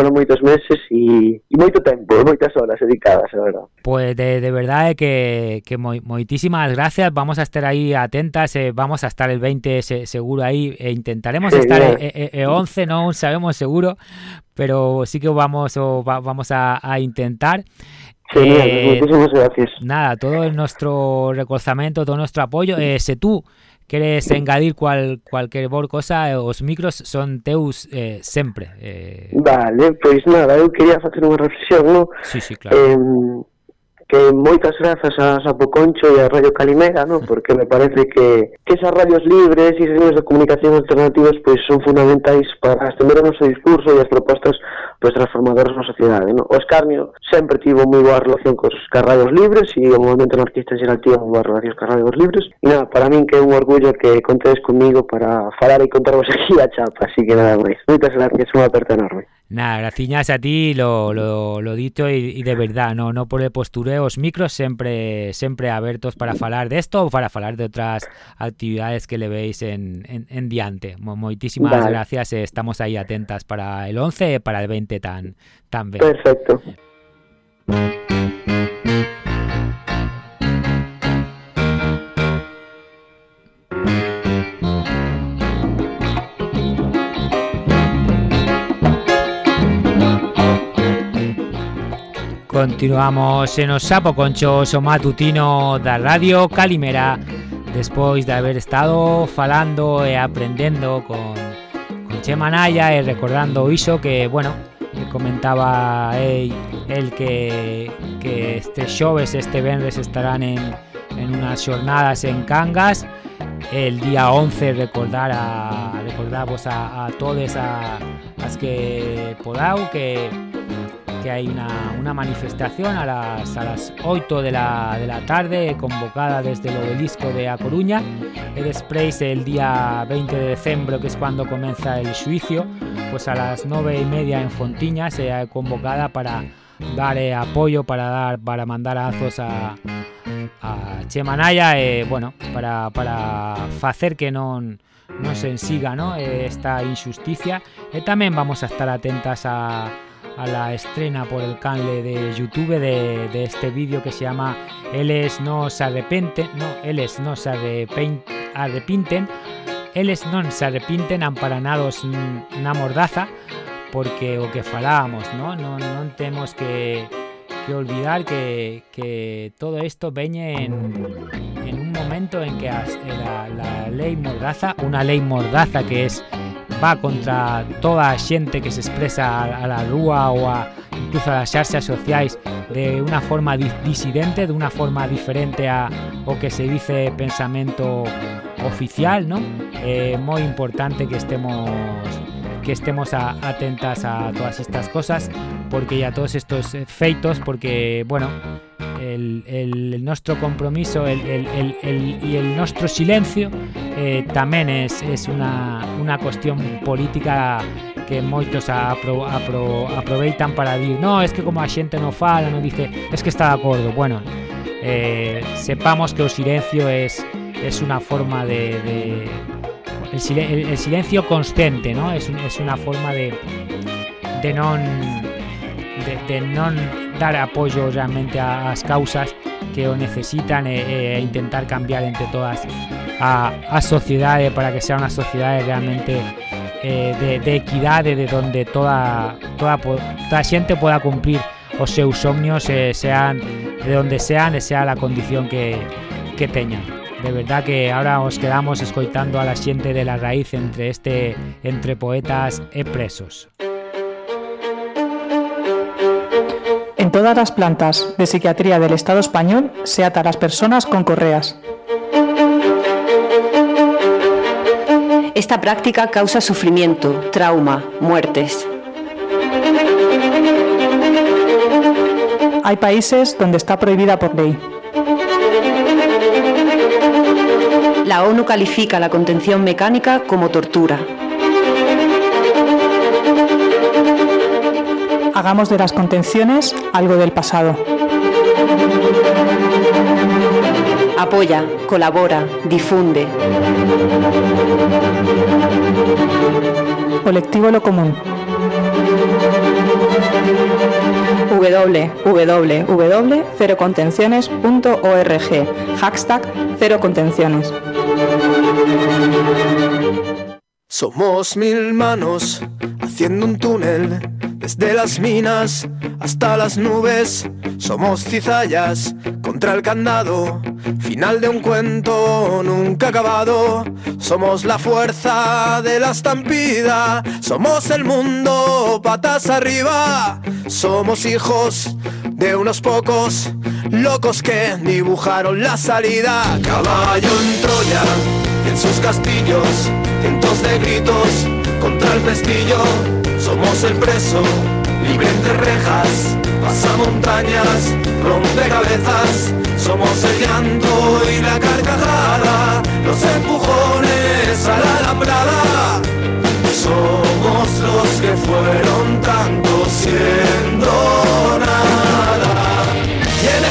foron moitos meses e, e moito tempo, moitas horas dedicadas, a verdad. Pois pues de, de verdade eh, que, que moi, moitísimas gracias, vamos a estar aí atentas, eh, vamos a estar el 20 se, seguro aí, e intentaremos sí, estar el eh, eh, eh 11, non sabemos seguro, pero sí que vamos, o, va, vamos a, a intentar. Genial, eh, muchísimas gracias. Nada, todo nuestro reconocimiento, todo nuestro apoyo. Eh, se tú queres engadir cual, cualquier cosa, os micros son teus eh, sempre. Eh... Vale, pois nada, eu quería facer unha reflexión, non? Sí, sí, claro. Eh, que moitas grazas a Sapo Concho e a Radio Calimera, ¿no? porque me parece que, que esas radios libres e esos medios de comunicación alternativos pois son fundamentais para estender o noso discurso e as propostas pois, transformadoras na sociedade. ¿no? O Escarnio sempre tivo moi boa relación cos carradios libres e o movimento anarquista en xeral tivo moi boa relación cos carradios libres. E nada, para min que é un orgullo que contedes comigo para falar e contarvos aquí a chapa, así que nada máis. Moitas gracias, unha aperta enorme. Nada, gracias a ti, lo, lo, lo dito y, y, de verdad, no no por el postureo, os micros sempre sempre abertos para falar de esto ou para falar de outras actividades que le veis en, en, en diante. Moitísimas vale. gracias, estamos aí atentas para el 11 e para el 20 tan, tan ben. Perfecto. Continuamos en o Sapo o matutino da Radio Calimera Despois de haber estado falando e aprendendo con, con Chema Naya e recordando iso que, bueno, comentaba el, que, que este xoves, este venres estarán en, en unas jornadas en Cangas. El día 11 recordar a recordar a, a todos a, las que podau que que hay una, manifestación a las, a las 8 de la, de la tarde convocada desde el obelisco de A Coruña y después el día 20 de diciembre que es cuando comienza el juicio pues a las 9 y media en Fontiña se ha convocada para dar eh, apoyo para dar para mandar azos a, a Chemanaya eh, bueno para, para hacer que no no se ensiga ¿no? Eh, esta injusticia y también vamos a estar atentas a a la estrena por el canal de YouTube de, este vídeo que se llama Eles no se arrepienten, no, Eles no se arrepinten, Eles no se arrepinten amparanados na mordaza, porque o que falábamos, ¿no? No, no tenemos que, olvidar que, todo esto veñe en, en, un momento en que la ley mordaza, una ley mordaza que es va contra toda a xente que se expresa a, a la rúa ou a incluso as xarxas sociais de unha forma disidente, de unha forma diferente a o que se dice pensamento oficial, ¿no? Eh, moi importante que estemos estemos a, atentas a todas estas cosas porque ya todos estos feitos porque bueno el, el nuestro compromiso y el nuestro silencio eh, también es, una, una cuestión política que moitos apro, apro, aproveitan para decir no, es que como a xente no fala, no dice, es que está de acuerdo. Bueno, eh, sepamos que el silencio es, una forma de el, sil el, silencio consciente, ¿no? Es, es una forma de de non de, de non dar apoyo realmente as causas que o necesitan e, e intentar cambiar entre todas a, a para que sea unha sociedade realmente eh, de, de de donde toda toda, toda xente cumplir os seus somnios eh, sean de donde sean e sea la condición que, que teñan de verdad que ahora os quedamos escoitando a la xente de la raíz entre este entre poetas e presos. En todas las plantas de psiquiatría del Estado español se ata a las personas con correas. Esta práctica causa sufrimiento, trauma, muertes. Hay países donde está prohibida por ley. La ONU califica la contención mecánica como tortura. hagamos de las contenciones algo del pasado. Apoya, colabora, difunde. Colectivo Lo Común. www.cerocontenciones.org Hashtag Cero Contenciones. Somos mil manos haciendo un túnel desde las minas hasta las nubes, somos cizallas contra el candado. Final de un cuento nunca acabado. Somos la fuerza de la estampida. Somos el mundo patas arriba. Somos hijos de unos pocos locos que dibujaron la salida. Caballo en Troya, en sus castillos, cientos de gritos contra el pestillo somos el preso, libre entre rejas, pasa montañas, rompe cabezas. Somos el llanto y la carcajada, los empujones a la alambrada. Somos los que fueron tanto siendo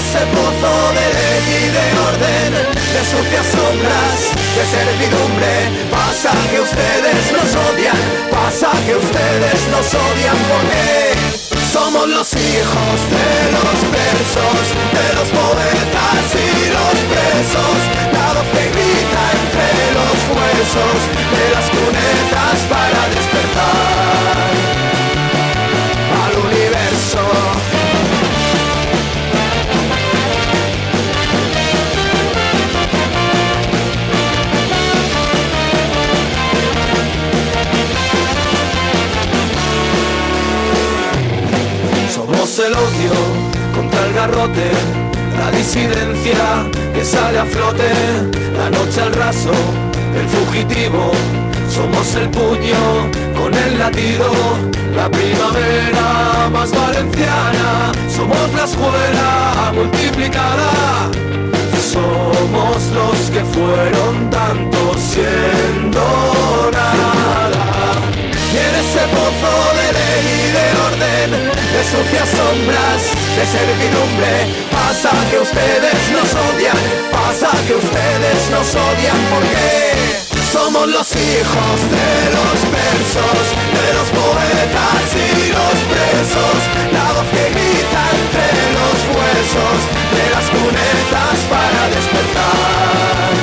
ese pozo de ley y de orden, de sucias sombras, de servidumbre, pasa que ustedes nos odian pasa que ustedes nos odian porque somos los hijos de los versos, de los poetas y los presos, la voz que grita entre los huesos, de las cunetas para despertar el odio contra el garrote, la disidencia que sale a flote, la noche al raso, el fugitivo, somos el puño con el latido, la primavera más valenciana, somos la escuela multiplicada, somos los que fueron tantos siendo. Y en ese pozo de ley y de orden, de sucias sombras, de servidumbre, pasa que ustedes nos odian, pasa que ustedes nos odian porque somos los hijos de los versos, de los poetas y los presos, la voz que grita entre los huesos, de las cunetas para despertar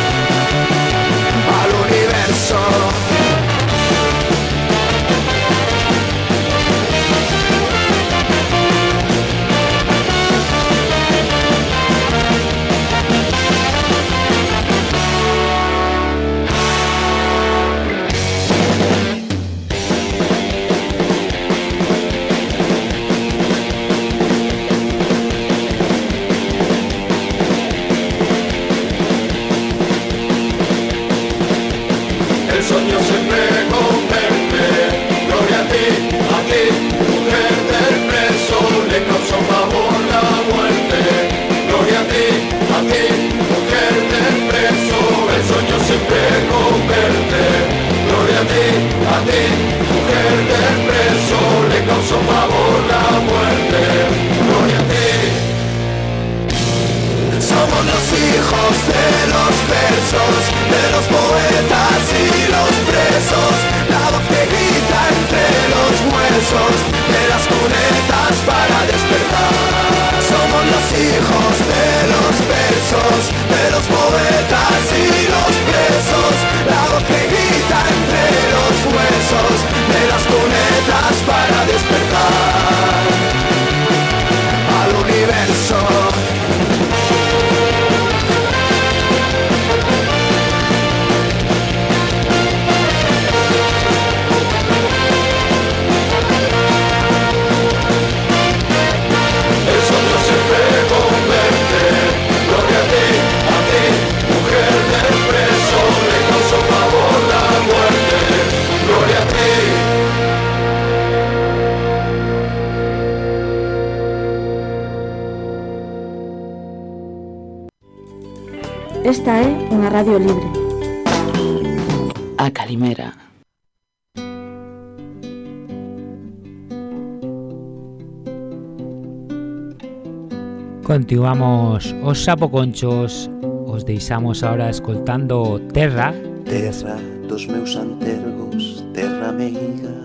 Continuamos os sapoconchos. Os deixamos ahora escoltando Terra. Terra dos meus antergos Terra meiga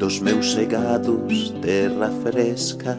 Dos meus segados Terra fresca.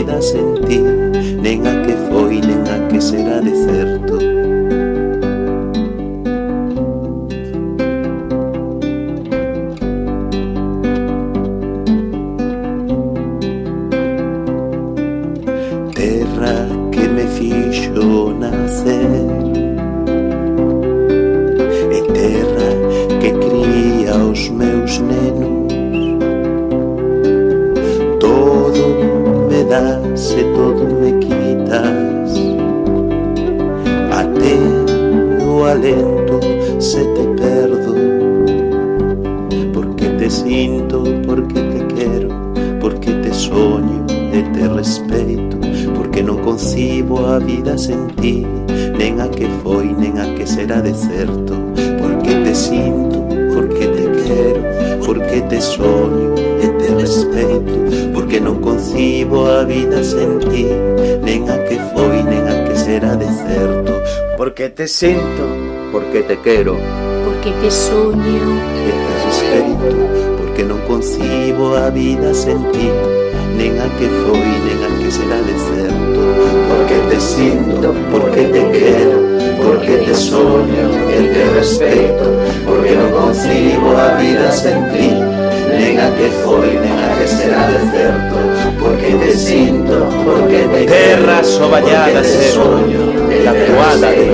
Vida sen ti te soño e te respeito porque non concibo a vida sen ti. Nen a que foi, nen a que será de certo Porque te sinto, porque te quero porque te soño e te respeito porque non concibo a vida sen ti. Nen a que foi, nen a que será de certo porque te sinto, porque te quero porque te soño e te respeito porque non concibo a vida sen ti nen a que foi, nen a que será de certo porque te sinto, porque te Terra soballada se soño la toalla de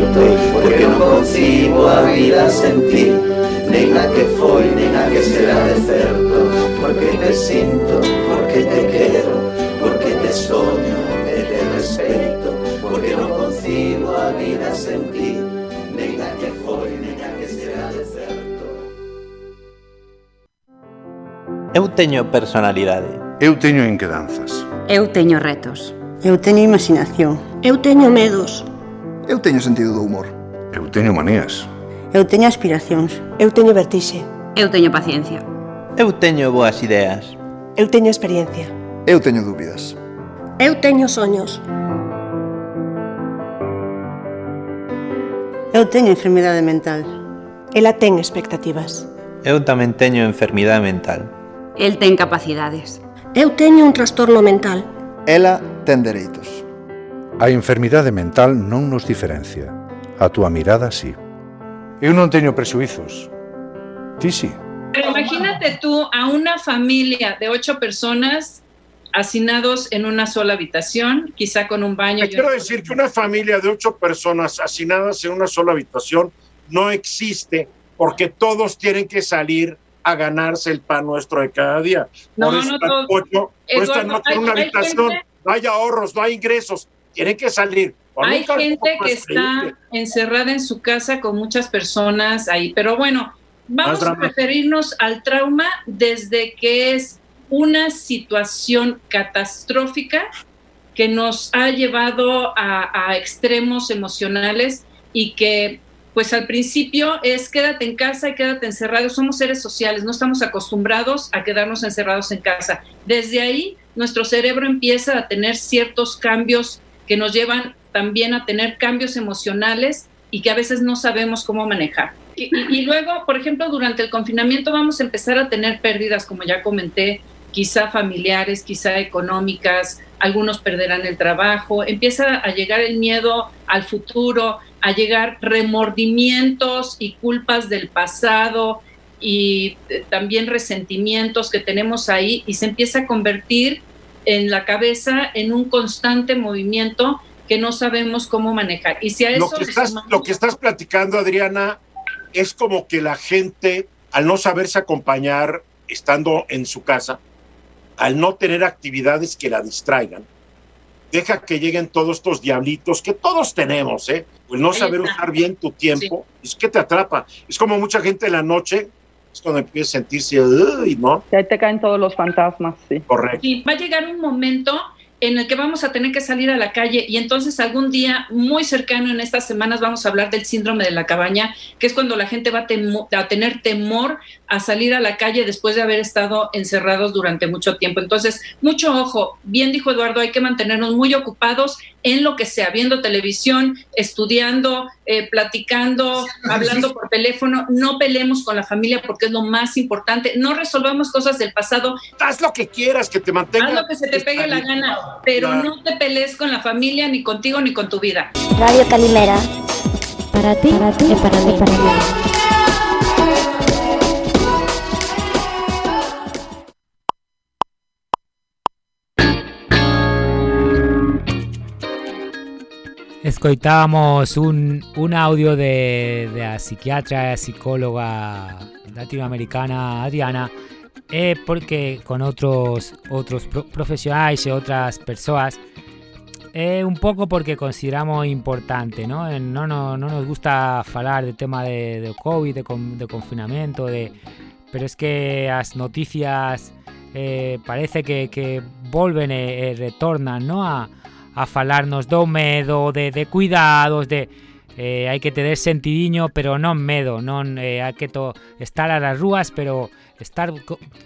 porque non concibo a vida sen ti. Nen a que foi, nen a que será de certo porque te sinto, porque te quero porque te soño teño personalidade. Eu teño inquedanzas. Eu teño retos. Eu teño imaginación. Eu teño medos. Eu teño sentido do humor. Eu teño manías. Eu teño aspiracións. Eu teño vertixe. Eu teño paciencia. Eu teño boas ideas. Eu teño experiencia. Eu teño dúbidas. Eu teño soños. Eu teño enfermidade mental. Ela ten expectativas. Eu tamén teño enfermidade mental. El ten capacidades. Eu teño un trastorno mental. Ela ten dereitos. A enfermidade mental non nos diferencia. A túa mirada sí. Eu non teño presuizos. Ti sí. Pero imagínate tú a una familia de ocho personas hacinados en una sola habitación, quizá con un baño. Te quiero decir que una familia de ocho personas hacinadas en una sola habitación no existe porque todos tienen que salir a ganarse el pan nuestro de cada día. No, por eso no, Eduardo, una hay- hay habitación, gente- no hay ahorros, no hay ingresos, tienen que salir. Hay gente que está creíble. encerrada en su casa con muchas personas ahí, pero bueno, vamos a referirnos al trauma desde que es una situación catastrófica que nos ha llevado a, a extremos emocionales y que pues al principio es quédate en casa y quédate encerrado. Somos seres sociales, no estamos acostumbrados a quedarnos encerrados en casa. Desde ahí nuestro cerebro empieza a tener ciertos cambios que nos llevan también a tener cambios emocionales y que a veces no sabemos cómo manejar. Y, luego, por ejemplo, durante el confinamiento vamos a empezar a tener pérdidas, como ya comenté, quizá familiares, quizá económicas, algunos perderán el trabajo, empieza a llegar el miedo al futuro, a llegar remordimientos y culpas del pasado y eh, también resentimientos que tenemos ahí y se empieza a convertir en la cabeza en un constante movimiento que no sabemos cómo manejar. Y si a eso Lo que, estás, sumamos- lo que estás platicando, Adriana, es como que la gente, al no saberse acompañar estando en su casa, al no tener actividades que la distraigan, deja que lleguen todos estos diablitos que todos tenemos, ¿eh? El no saber usar bien tu tiempo, es que te atrapa. Es como mucha gente en la noche, es cuando empieza a sentirse, "Uy", ¿no? Que ahí te caen todos los fantasmas, sí. Correcto. Sí, va a llegar un momento en el que vamos a tener que salir a la calle y entonces algún día muy cercano en estas semanas vamos a hablar del síndrome de la cabaña, que es cuando la gente va a, temo- a tener temor a salir a la calle después de haber estado encerrados durante mucho tiempo. Entonces, mucho ojo, bien dijo Eduardo, hay que mantenernos muy ocupados en lo que sea, viendo televisión, estudiando, eh, platicando, hablando por teléfono, no peleemos con la familia porque es lo más importante, no resolvamos cosas del pasado, Haz lo que quieras, que te mantenga. Haz lo que se te pegue la gana, pero Claro. no te pelees con la familia, ni contigo, ni con tu vida. Radio Calimera. Para ti, para ti y para mí. Para mí. Escoitábamos un, un audio de, de a psiquiatra e psicóloga latinoamericana Adriana e porque con outros outros pro, profesionais e outras persoas é un pouco porque consideramos importante, ¿no? En- Non, no, non nos gusta falar de tema de, COVID, de, con, de pero es que as noticias eh, parece que, que volven e, e retornan, ¿no? A, a falarnos do medo, de cuidados, de eh, hai que tener sentidiño, pero non medo, non eh, que estar a las rúas, pero estar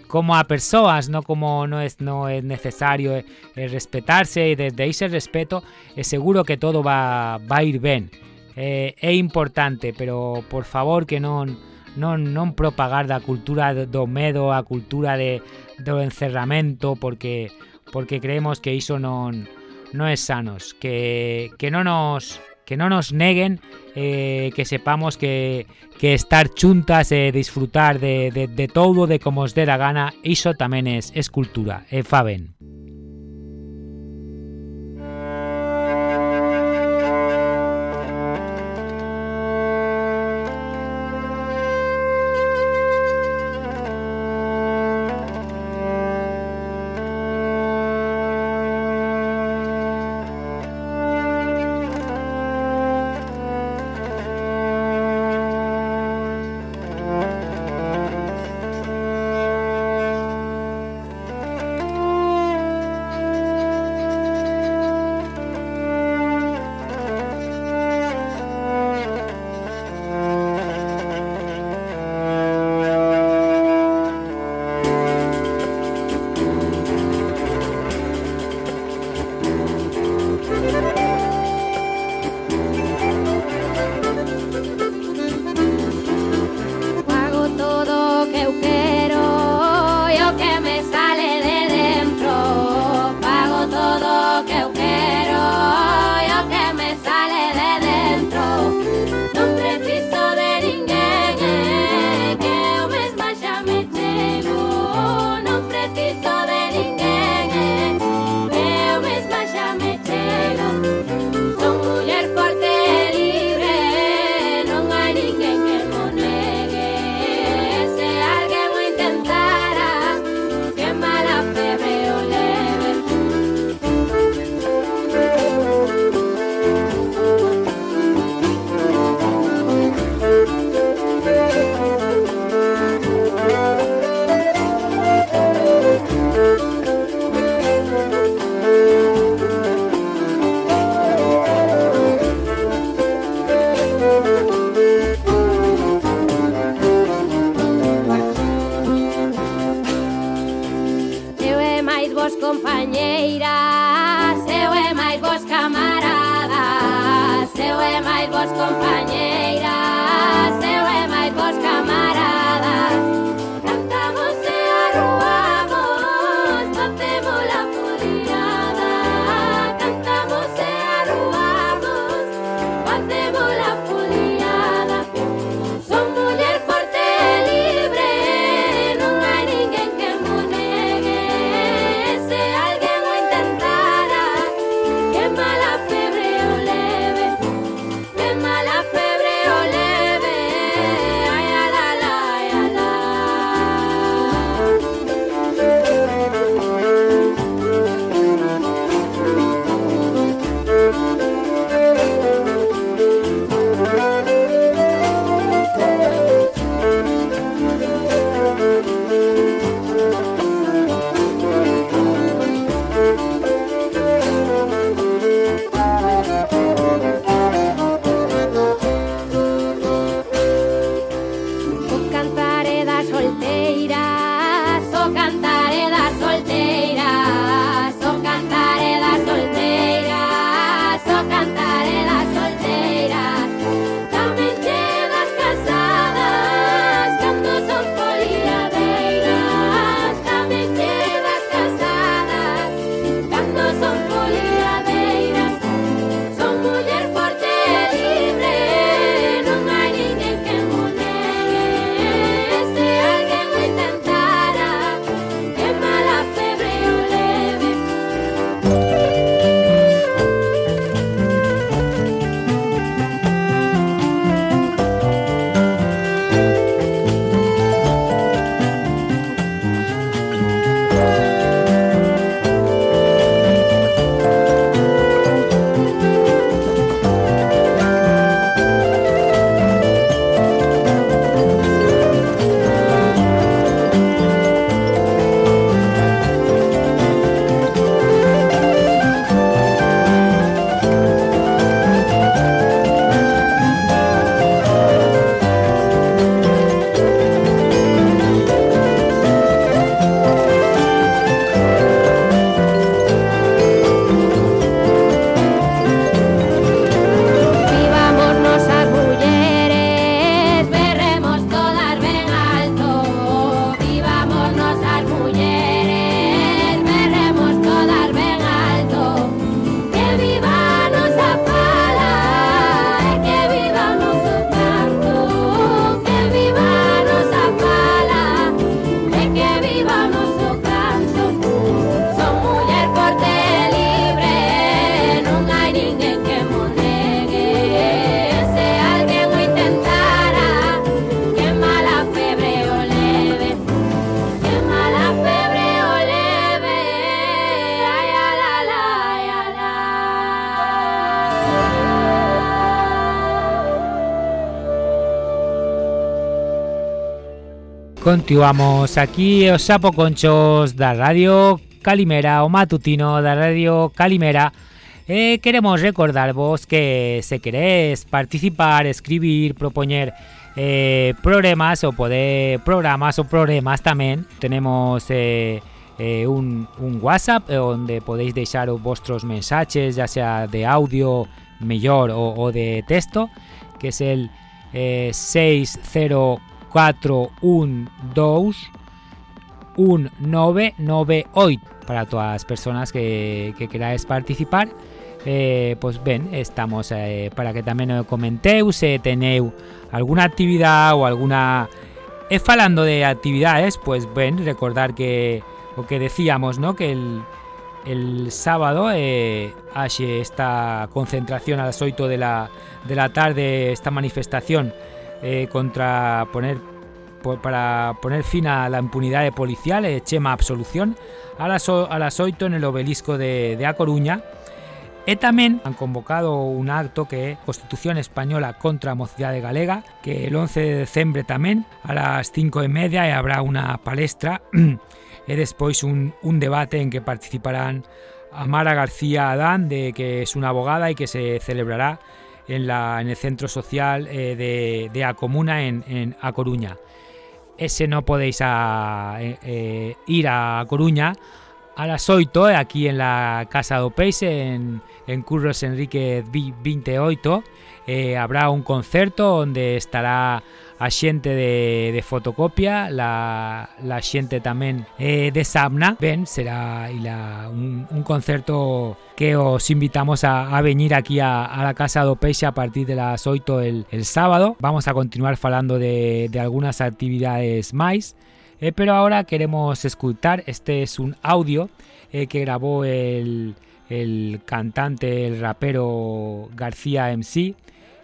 como a persoas, no como no es no es necesario eh, eh, respetarse e desde ese respeto eh, seguro que todo va va a ir ben. Eh, é importante, pero por favor que non non non propagar da cultura do medo, a cultura de do encerramento porque porque creemos que iso non non é sanos, que que non nos que non nos neguen, eh, que sepamos que, que estar chuntas, eh, disfrutar de, de, de, todo, de como os dé la gana, iso tamén es, es cultura, e eh, faben. Continuamos aquí os sapo conchos da Radio Calimera o matutino da Radio Calimera. Eh, queremos recordarvos que se queréis participar, escribir, proponer eh, problemas o poder programas o problemas tamén tenemos eh, eh, un, WhatsApp eh, onde podéis deixar os vostros mensajes ya sea de audio mellor o, de texto que es el eh, 604 412 1998 para todas as persoas que, que queráis participar eh, pois ben, estamos eh, para que tamén o comenteu se teneu alguna actividade ou alguna e falando de actividades pois ben, recordar que o que decíamos, ¿no? que el, el sábado eh, esta concentración a las 8 de la, de la tarde, esta manifestación eh, contra poner para poner fin a la impunidad policial, eh, Chema Absolución, a las, a las 8 en el obelisco de, de A Coruña. E tamén han convocado un acto que é Constitución Española contra a Mocidade Galega, que el 11 de decembre tamén, a las 5 e media, e habrá unha palestra e despois un, un debate en que participarán Amara García Adán, de, que es una abogada y que se celebrará en, la, en el centro social eh, de, de A Comuna en, en A Coruña. Ese no podéis a, eh, eh, ir a Coruña a las 8 eh, aquí en la Casa do Peixe en, en Curros Enrique vi- 28 eh, habrá un concerto onde estará a de, de fotocopia la, la xente eh, de Sabna. Ben, será un, un concerto que os invitamos a, venir aquí a, la Casa do Peixe a partir de las 8 el, sábado. Vamos a continuar falando de, algunas actividades máis Eh, pero ahora queremos escuchar, este es un audio eh, que grabó el, el cantante, el rapero García MC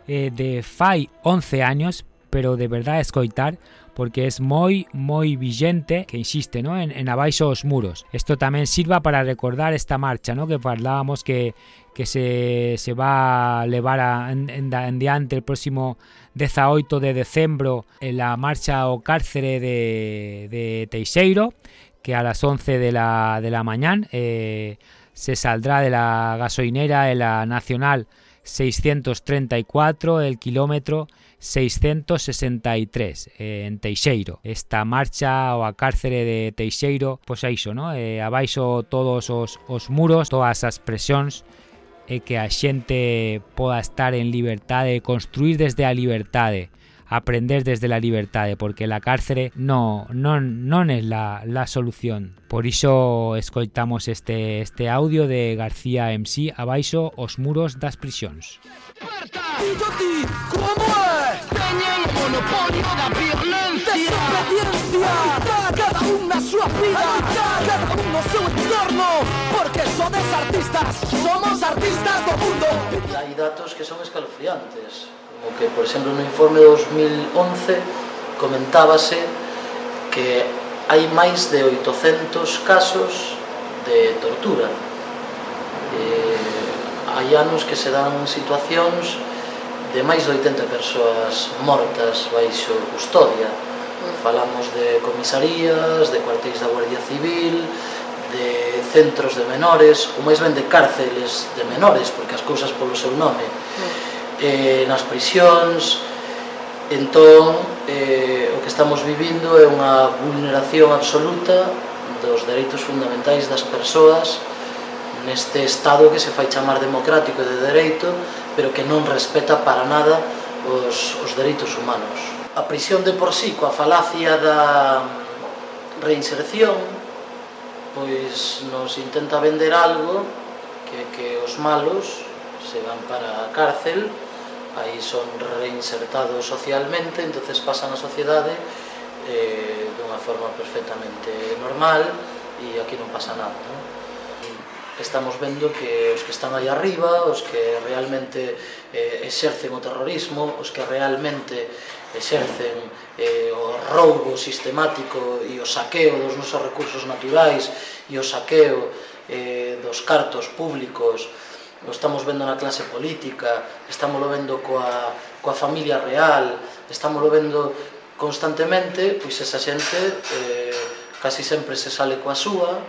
de fai 11 años, pero de verdad escoitar porque es moi moi vigente que insiste ¿no? en, en abaixo os muros. Esto tamén sirva para recordar esta marcha ¿no? que falábamos que, que se, se va a levar a, en, en, en diante el próximo 18 de decembro en la marcha ao cárcere de, de Teixeiro que a las 11 de la, de la mañana eh, se saldrá de la gasolinera en la Nacional 634, el kilómetro 663 eh, en Teixeiro. Esta marcha ao a cárcere de Teixeiro, pois é iso, no? Eh, abaixo todos os, os muros, todas as presións e que a xente poda estar en liberdade, construir desde a liberdade, aprender desde la liberdade, porque la cárcere no non, non é la, la solución. Por iso escoitamos este, este audio de García MC abaixo os muros das prisións. Liberta! monopolio da violencia Desobediencia Cada una su vida Cada uno su entorno Porque sodes artistas Somos artistas do mundo. Hai datos que son escalofriantes Como que, por exemplo, no informe de 2011 Comentábase que hai máis de 800 casos de tortura. Eh, hai anos que se dan situacións de máis de 80 persoas mortas baixo custodia. Mm. Falamos de comisarías, de cuartéis da Guardia Civil, de centros de menores, ou máis ben de cárceles de menores, porque as cousas polo seu nome, mm. eh, nas prisións, entón, eh, o que estamos vivindo é unha vulneración absoluta dos dereitos fundamentais das persoas, neste Estado que se fai chamar democrático de dereito, pero que non respeta para nada os, os dereitos humanos. A prisión de por sí, coa falacia da reinserción, pois nos intenta vender algo que, que os malos se van para a cárcel, aí son reinsertados socialmente, entonces pasan a sociedade eh, dunha forma perfectamente normal e aquí non pasa nada. Non? estamos vendo que os que están aí arriba, os que realmente eh, exercen o terrorismo, os que realmente exercen eh, o roubo sistemático e o saqueo dos nosos recursos naturais e o saqueo eh, dos cartos públicos, o estamos vendo na clase política, estamos vendo coa, coa familia real, estamos vendo constantemente, pois esa xente eh, casi sempre se sale coa súa,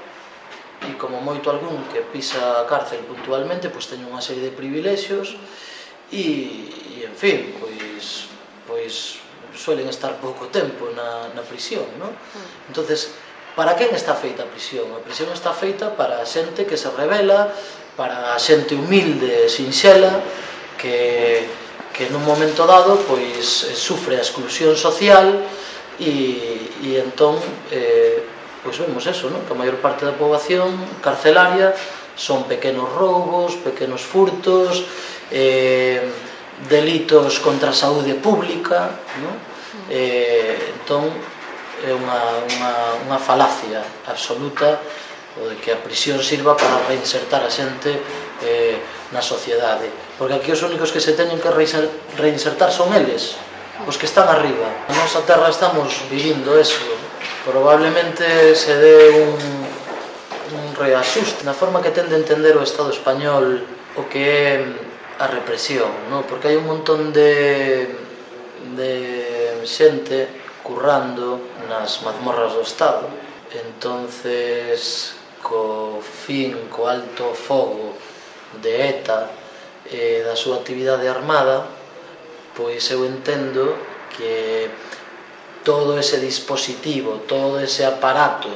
e como moito algún que pisa a cárcel puntualmente, pois teño unha serie de privilexios e, e en fin, pois, pois suelen estar pouco tempo na, na prisión, non? Mm. entonces para quen está feita a prisión? A prisión está feita para a xente que se revela, para a xente humilde e sinxela, que, que nun momento dado pois eh, sufre a exclusión social e, e entón eh, pois vemos eso, non? que a maior parte da poboación carcelaria son pequenos roubos, pequenos furtos, eh, delitos contra a saúde pública, non? Eh, entón, é unha, unha, unha falacia absoluta o de que a prisión sirva para reinsertar a xente eh, na sociedade. Porque aquí os únicos que se teñen que reinsertar son eles, os que están arriba. Na nosa terra estamos vivindo eso, Probablemente se dé un, un reaxuste na forma que ten de entender o Estado español o que é mm, a represión, ¿no? porque hai un montón de, de xente currando nas mazmorras do Estado. Entonces, co fin, co alto fogo de ETA e da súa actividade armada, pois eu entendo que todo ese dispositivo, todo ese aparato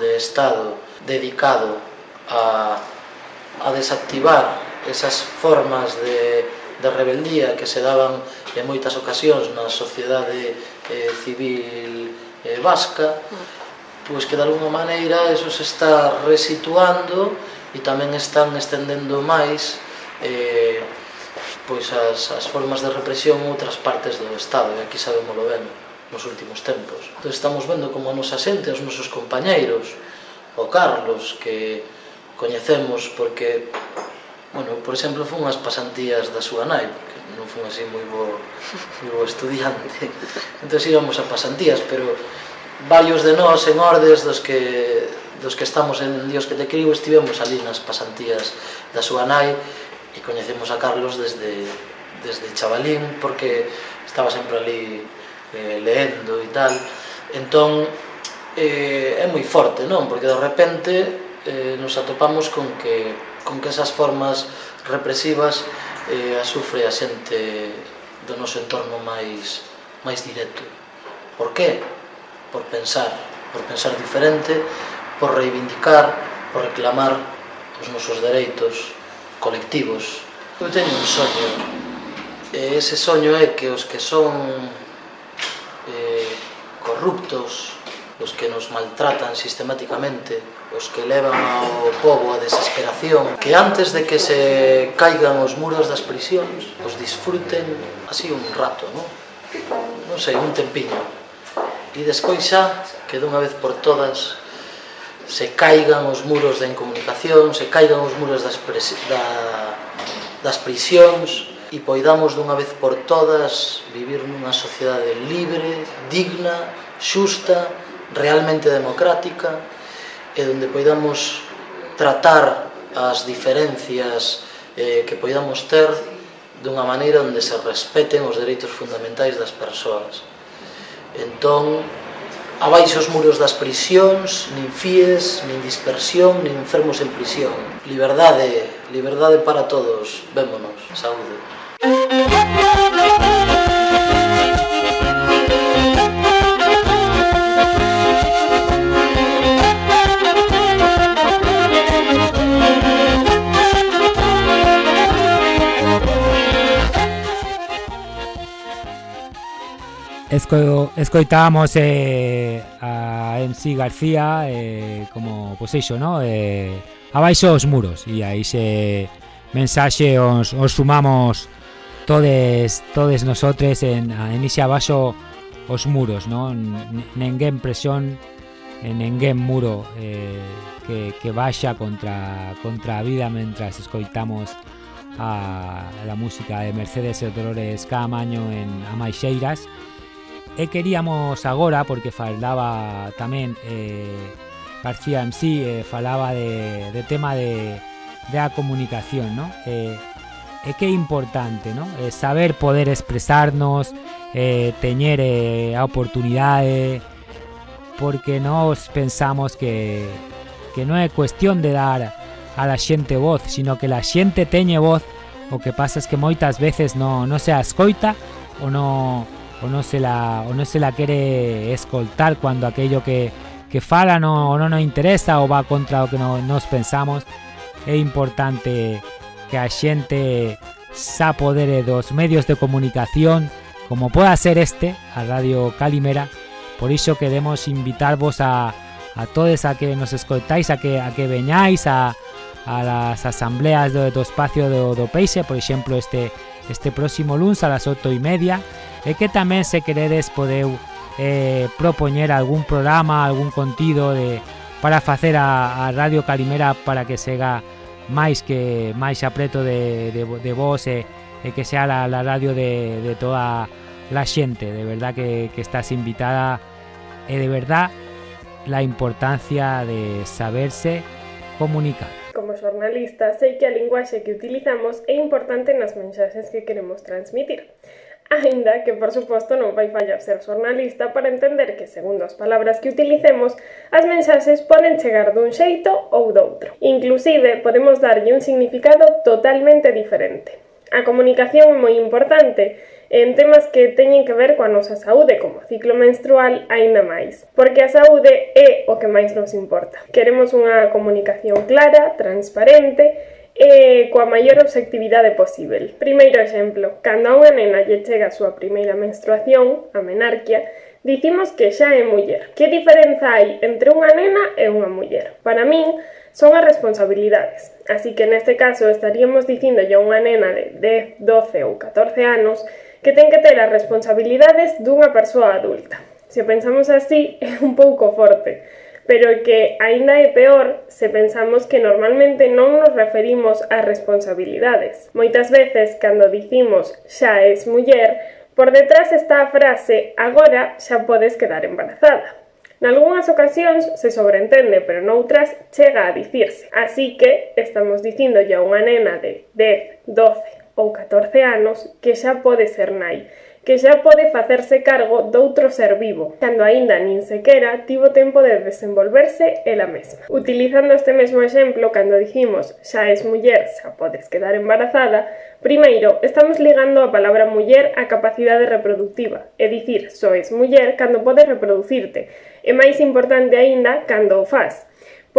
de Estado dedicado a, a desactivar esas formas de, de rebeldía que se daban en moitas ocasións na sociedade eh, civil eh, vasca, pois que de alguma maneira eso se está resituando e tamén están estendendo máis eh, pois as, as formas de represión a outras partes do Estado, e aquí sabémoslo ben nos últimos tempos. Entón, estamos vendo como a nosa xente, os nosos compañeiros, o Carlos, que coñecemos porque, bueno, por exemplo, fun as pasantías da súa nai, porque non fun así moi bo, moi bo estudiante. Entón íbamos a pasantías, pero varios de nós en ordes dos que dos que estamos en Dios que te criou estivemos ali nas pasantías da súa nai e coñecemos a Carlos desde desde chavalín porque estaba sempre ali eh, leendo e tal entón eh, é moi forte, non? Porque de repente eh, nos atopamos con que, con que esas formas represivas eh, a sufre a xente do noso entorno máis, máis directo. Por que? Por pensar, por pensar diferente, por reivindicar, por reclamar os nosos dereitos colectivos. Eu teño un soño, e ese soño é que os que son corruptos, os que nos maltratan sistemáticamente, os que levan ao povo a desesperación, que antes de que se caigan os muros das prisións, os disfruten así un rato, non? Non sei, un tempiño. E despois xa, que dunha vez por todas, se caigan os muros da incomunicación, se caigan os muros das, da... das prisións, e poidamos dunha vez por todas vivir nunha sociedade libre, digna xusta, realmente democrática, e onde poidamos tratar as diferencias eh, que poidamos ter dunha maneira onde se respeten os dereitos fundamentais das persoas. Entón, abaixo os muros das prisións, nin fíes, nin dispersión, nin enfermos en prisión. Liberdade, liberdade para todos. Vémonos. Saúde. Esco, escoitábamos eh, a MC García eh, como pues iso, ¿no? Eh, abaixo os muros e aí se mensaxe os, os sumamos todes todes nosotres en, en ese abaixo os muros, ¿no? Nenguén presión en nenguén muro eh, que, que baixa contra, contra vida mentras escoitamos a, a música de Mercedes e Dolores Camaño en Amaixeiras E queríamos agora, porque falaba tamén eh, García MC, eh, falaba de, de tema de, de a comunicación, ¿no? Eh, e que é importante, ¿no? Eh, saber poder expresarnos, eh, teñer eh, a oportunidade, porque nós pensamos que, que non é cuestión de dar a la xente voz, sino que la xente teñe voz, o que pasa es que moitas veces non, non se ascoita ou non o no se la o no se la quere escoltar cuando aquello que, que fala no, no nos interesa ou va contra o que no, nos pensamos. É importante que a xente sa podere dos medios de comunicación como poda ser este, a Radio Calimera. Por iso queremos invitarvos a, a todos a que nos escoltáis, a que, a que veñáis a, a las asambleas do, do espacio do, do Peixe, por exemplo este, este próximo luns a las 8 e media e que tamén se queredes podeu eh, propoñer algún programa, algún contido de para facer a, a Radio Calimera para que sega máis que máis apreto de, de, de vos e, e que sea la, la radio de, de toda la xente. De verdad que, que estás invitada e de verdad la importancia de saberse comunicar. Como xornalista, sei que a linguaxe que utilizamos é importante nas mensaxes que queremos transmitir. Ainda que, por suposto, non vai fallar ser xornalista para entender que, segundo as palabras que utilicemos, as mensaxes poden chegar dun xeito ou doutro. Inclusive, podemos darlle un significado totalmente diferente. A comunicación é moi importante en temas que teñen que ver coa nosa saúde, como o ciclo menstrual, aínda máis. Porque a saúde é o que máis nos importa. Queremos unha comunicación clara, transparente eh, coa maior obxectividade posible. Primeiro exemplo, cando a unha nena lle chega a súa primeira menstruación, a menarquia, dicimos que xa é muller. Que diferenza hai entre unha nena e unha muller? Para min, son as responsabilidades. Así que neste caso estaríamos dicíndolle a unha nena de 10, 12 ou 14 anos que ten que ter as responsabilidades dunha persoa adulta. Se pensamos así, é un pouco forte, pero que aínda é peor se pensamos que normalmente non nos referimos ás responsabilidades. Moitas veces, cando dicimos xa es muller, por detrás está a frase agora xa podes quedar embarazada. Nalgúnas ocasións se sobreentende, pero noutras chega a dicirse. Así que estamos dicindo a unha nena de 10, 12 ou 14 anos que xa pode ser nai, que xa pode facerse cargo doutro ser vivo, cando aínda nin sequera tivo tempo de desenvolverse ela mesma. Utilizando este mesmo exemplo, cando dicimos xa es muller, xa podes quedar embarazada, primeiro estamos ligando a palabra muller á capacidade reproductiva, é dicir, só es muller cando podes reproducirte, e máis importante aínda cando o faz,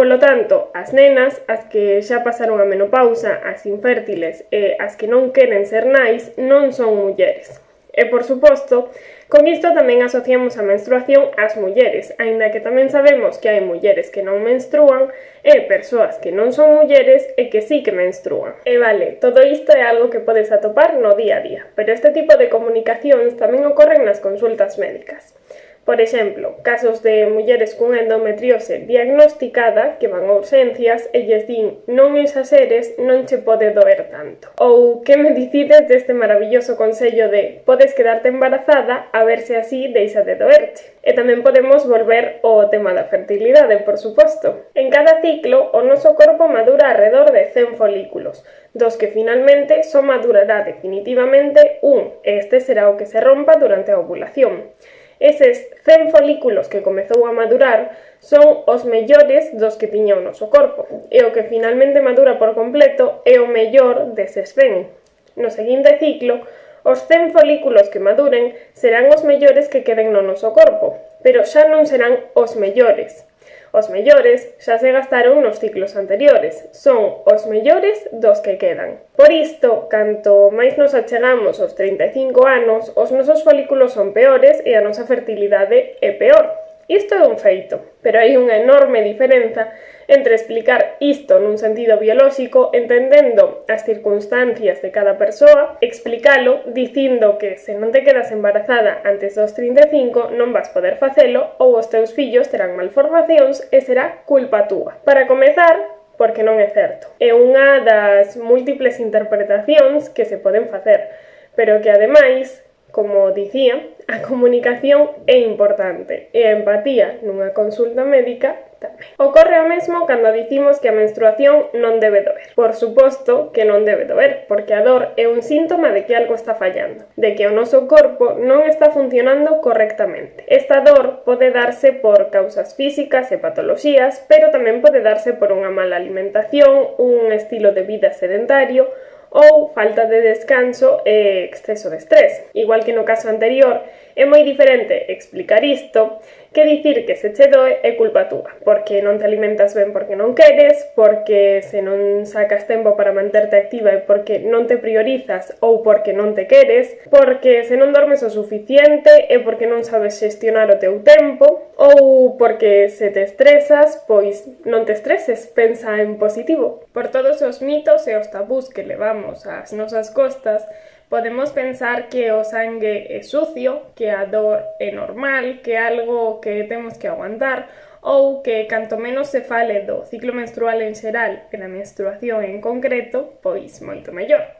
Polo tanto, as nenas, as que xa pasaron a menopausa, as infértiles e as que non queren ser nais, non son mulleres. E por suposto, con isto tamén asociamos a menstruación ás mulleres, aínda que tamén sabemos que hai mulleres que non menstruan e persoas que non son mulleres e que sí que menstruan. E vale, todo isto é algo que podes atopar no día a día, pero este tipo de comunicacións tamén ocorren nas consultas médicas. Por exemplo, casos de mulleres cunha endometriose diagnosticada que van a urxencias e lles din non exageres, non che pode doer tanto. Ou que me dicides deste maravilloso consello de podes quedarte embarazada a verse así deixa de doerte. E tamén podemos volver ao tema da fertilidade, por suposto. En cada ciclo, o noso corpo madura alrededor de 100 folículos, dos que finalmente só madurará definitivamente un, e este será o que se rompa durante a ovulación. Eses 100 folículos que comezou a madurar son os mellores dos que tiña o noso corpo, e o que finalmente madura por completo é o mellor deses 100. No seguinte ciclo, os 100 folículos que maduren serán os mellores que queden no noso corpo, pero xa non serán os mellores, Os mellores xa se gastaron nos ciclos anteriores, son os mellores dos que quedan. Por isto, canto máis nos achegamos aos 35 anos, os nosos folículos son peores e a nosa fertilidade é peor. Isto é un feito, pero hai unha enorme diferenza entre explicar isto nun sentido biolóxico, entendendo as circunstancias de cada persoa, explicalo dicindo que se non te quedas embarazada antes dos 35 non vas poder facelo ou os teus fillos terán malformacións e será culpa túa. Para comezar, porque non é certo. É unha das múltiples interpretacións que se poden facer, pero que ademais, como dicía, a comunicación é importante e a empatía nunha consulta médica tamén. Ocorre o mesmo cando dicimos que a menstruación non debe doer. Por suposto que non debe doer, porque a dor é un síntoma de que algo está fallando, de que o noso corpo non está funcionando correctamente. Esta dor pode darse por causas físicas e patoloxías, pero tamén pode darse por unha mala alimentación, un estilo de vida sedentario, ou falta de descanso e exceso de estrés. Igual que no caso anterior, É moi diferente explicar isto que dicir que se che doe é culpa túa, porque non te alimentas ben porque non queres, porque se non sacas tempo para manterte activa e porque non te priorizas ou porque non te queres, porque se non dormes o suficiente e porque non sabes xestionar o teu tempo, ou porque se te estresas, pois non te estreses, pensa en positivo. Por todos os mitos e os tabús que levamos ás nosas costas, Podemos pensar que o sangue é sucio, que a dor é normal, que é algo que temos que aguantar, ou que canto menos se fale do ciclo menstrual en xeral e da menstruación en concreto, pois moito mellor.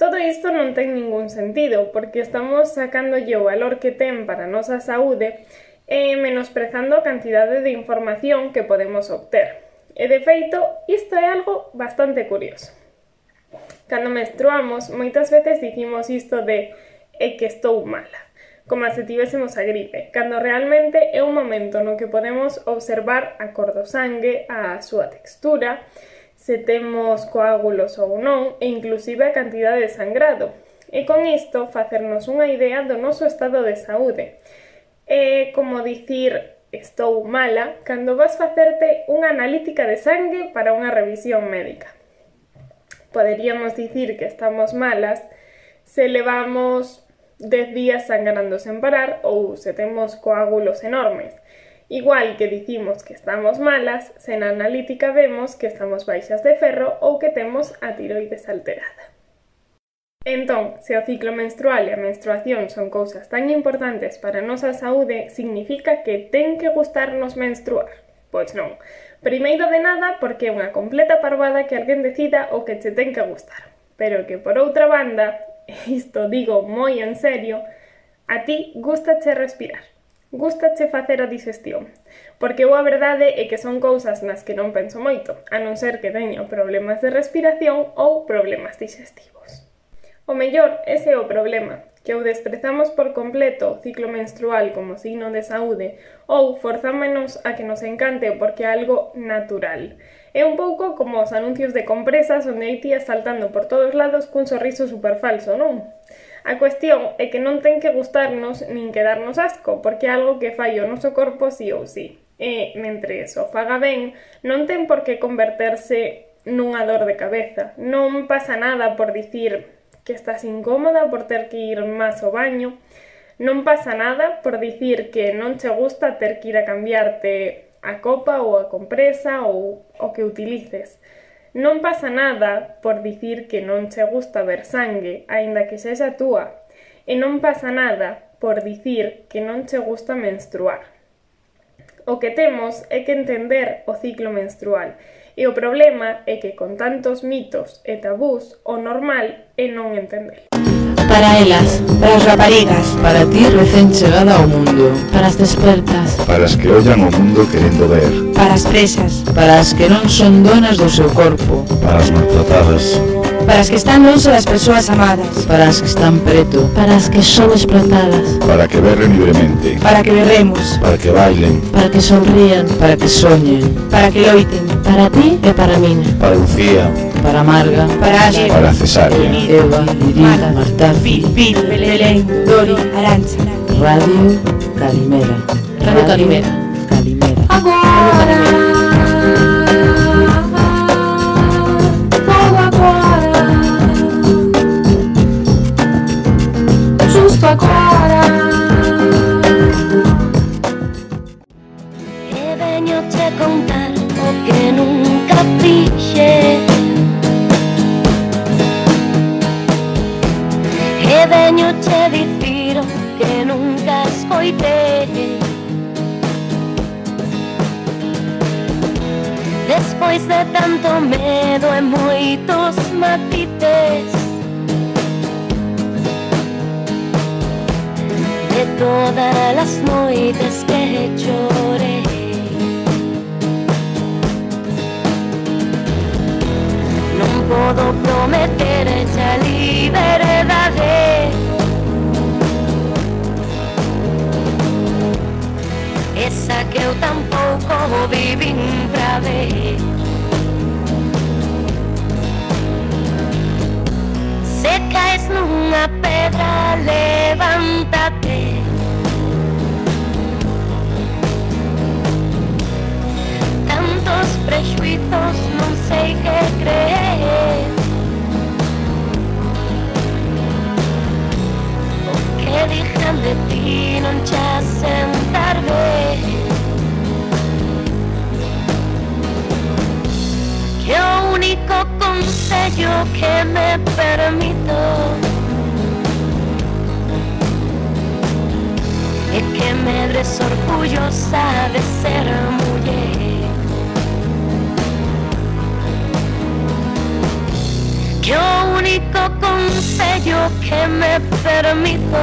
Todo isto non ten ningún sentido, porque estamos sacándolle o valor que ten para a nosa saúde e menosprezando a cantidade de información que podemos obter. E de feito, isto é algo bastante curioso. Cando menstruamos, moitas veces dicimos isto de é que estou mala, como se tivésemos a gripe, cando realmente é un momento no que podemos observar a cor do sangue, a súa textura, se temos coágulos ou non, e inclusive a cantidade de sangrado, e con isto facernos unha idea do noso estado de saúde. Eh, é como dicir estou mala cando vas facerte unha analítica de sangue para unha revisión médica. Poderíamos dicir que estamos malas se levamos 10 días sangrando sen parar ou se coágulos enormes. Igual que dicimos que estamos malas, se na analítica vemos que estamos baixas de ferro ou que temos a tiroides alterada. Entón, se o ciclo menstrual e a menstruación son cousas tan importantes para a nosa saúde, significa que ten que gustarnos menstruar? Pois non. Primeiro de nada, porque é unha completa parvada que alguén decida o que che ten que gustar. Pero que por outra banda, isto digo moi en serio, a ti gustache respirar. Gustache facer a digestión. Porque eu a verdade é que son cousas nas que non penso moito, a non ser que teño problemas de respiración ou problemas digestivos. O mellor, ese é o problema, que o desprezamos por completo o ciclo menstrual como signo de saúde ou forzámonos a que nos encante porque é algo natural. É un pouco como os anuncios de compresas onde hai tías saltando por todos lados cun sorriso super falso, non? A cuestión é que non ten que gustarnos nin que darnos asco, porque é algo que fai o noso corpo sí ou sí. E, mentre eso faga ben, non ten por que converterse nunha dor de cabeza. Non pasa nada por dicir que estás incómoda por ter que ir máis ao baño. Non pasa nada por dicir que non che gusta ter que ir a cambiarte a copa ou a compresa ou o que utilices. Non pasa nada por dicir que non che gusta ver sangue, aínda que sexa túa. E non pasa nada por dicir que non che gusta menstruar. O que temos é que entender o ciclo menstrual E o problema é que con tantos mitos e tabús, o normal é non entender. Para elas, para as raparigas, para ti recén chegada ao mundo, para as despertas, para as que ollan o mundo querendo ver, para as presas, para as que non son donas do seu corpo, para as maltratadas, para as que están longe das persoas amadas, para as que están preto, para as que son explotadas, para que berren libremente, para que berremos, para que bailen, para que sonrían, para que soñen, para que loiten, para ti e para min, para Lucía, para Marga, para Asia, para Cesárea, Eva, Iris, Marta, Pil, Pil, Belén, Dori, Arancha, Radio Calimera, Radio Calimera, Calimera. Agora, justo agora. e veño che contar o que nunca fixe E veño che dicir o que nunca escoitei Despois de tanto medo e moitos matices todas las noites que lloré. No puedo prometer esa libertad. Esa que yo tampoco viví para ver. Se caes una pedra, levántate. Prexuizos, non sei creer. O que dixan de ti non xa Que único consello que me permito É que me orgullosa de ser muller Que o único consello que me permito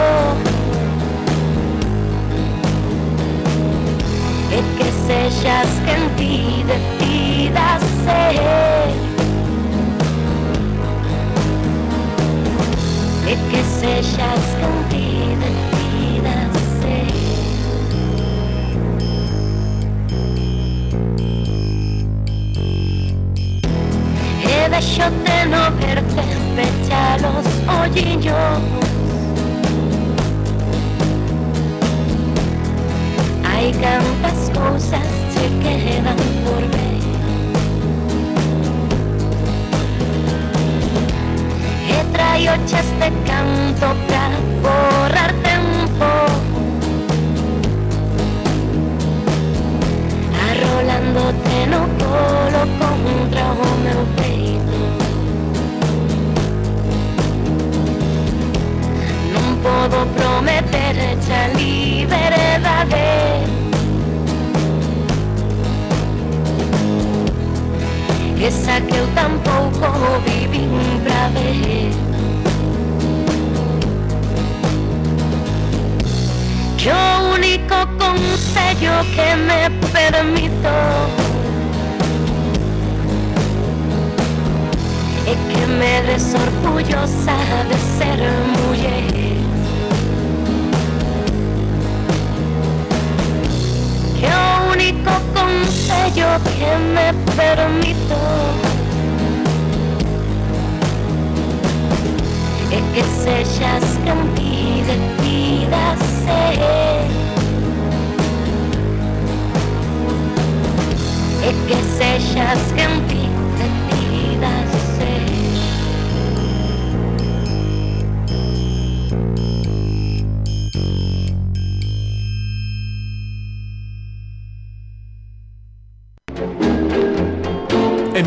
É que sexas quen ti decidas ser. É que sexas quen ti decidas E deixote no verte pecha los olliños Hai cantas cousas se quedan por ver. E traio este canto pra borrar tempo Arrolándote no colo contra o meu peito Podo prometer xa liberdade Esa que eu tampouco vivin pra ver Que o único consello que me permito É que me des orgullosa de ser muller consello que me permito. É que sexas quen ti decidas ser É que sexas quen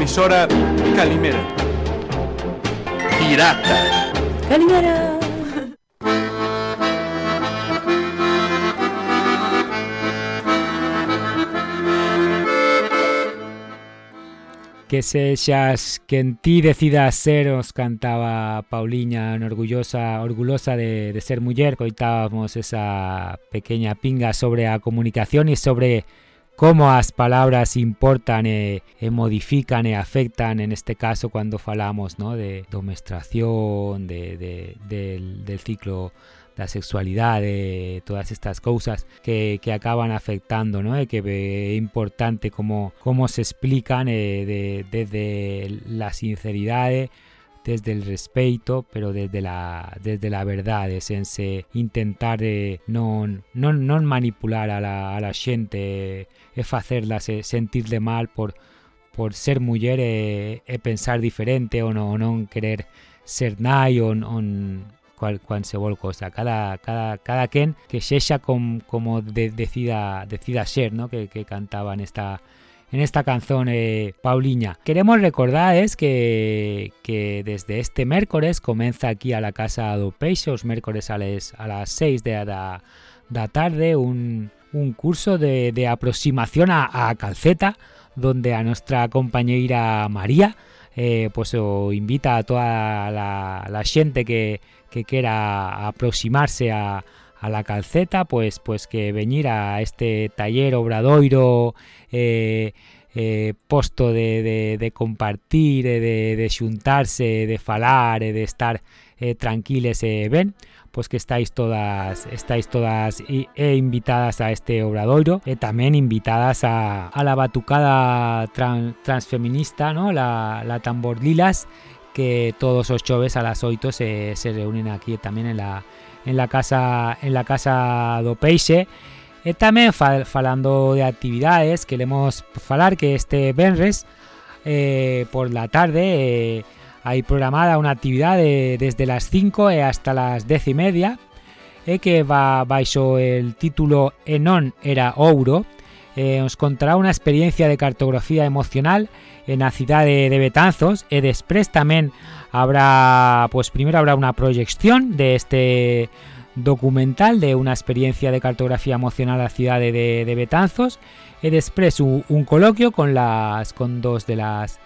Emisora Calimera. Pirata. Calimera. Que sexas quen ti decidas ser, os cantaba Pauliña, orgullosa, orgullosa de, de ser muller. Coitábamos esa pequeña pinga sobre a comunicación e sobre como as palabras importan e, e modifican e afectan en este caso cando falamos ¿no? de domestración, de, de, del, del ciclo da sexualidade, todas estas cousas que, que acaban afectando, ¿no? E que é importante como, como se explican eh, de, desde la sinceridade, desde el respeito, pero desde la, desde la verdade, sense intentar de non, non, non manipular a la, a la xente e facerla se, sentirle mal por, por ser muller e, e pensar diferente ou non, non querer ser nai ou non cual, cualsevol cosa. Cada, cada, cada quen que sexa com, como de, decida, decida ser, ¿no? que, que cantaba en esta, en esta canción eh, Pauliña. Queremos recordar es que, que desde este mércoles comeza aquí a la Casa do Peixe, os mércoles a, a las 6 de da, da tarde, un, un curso de, de aproximación a, calceta, donde a nuestra compañeira María eh, pues invita a toda la, la xente que, que quera aproximarse a, a la calceta, pues, pues que venir a este taller obradoiro eh, eh, posto de, compartir, de, de de falar e de estar eh, tranquiles ben, pois que estáis todas estáis todas e, invitadas a este obradoiro e tamén invitadas a, la batucada tran, transfeminista, ¿no? la, la tambor lilas, que todos os choves a las 8 se, se reúnen aquí tamén en la, en la casa en la casa do Peixe e tamén fal, falando de actividades queremos falar que este Benres eh, por la tarde eh, hai programada unha actividade desde las 5 e hasta las 10 e media e que va baixo el título Enon era ouro. Eh, os contará unha experiencia de cartografía emocional en a cidade de Betanzos. E després tamén habrá pues primero habrá una proyección de este documental de una experiencia de cartografía emocional a la ciudad de, Betanzos y después un, coloquio con las con dos de las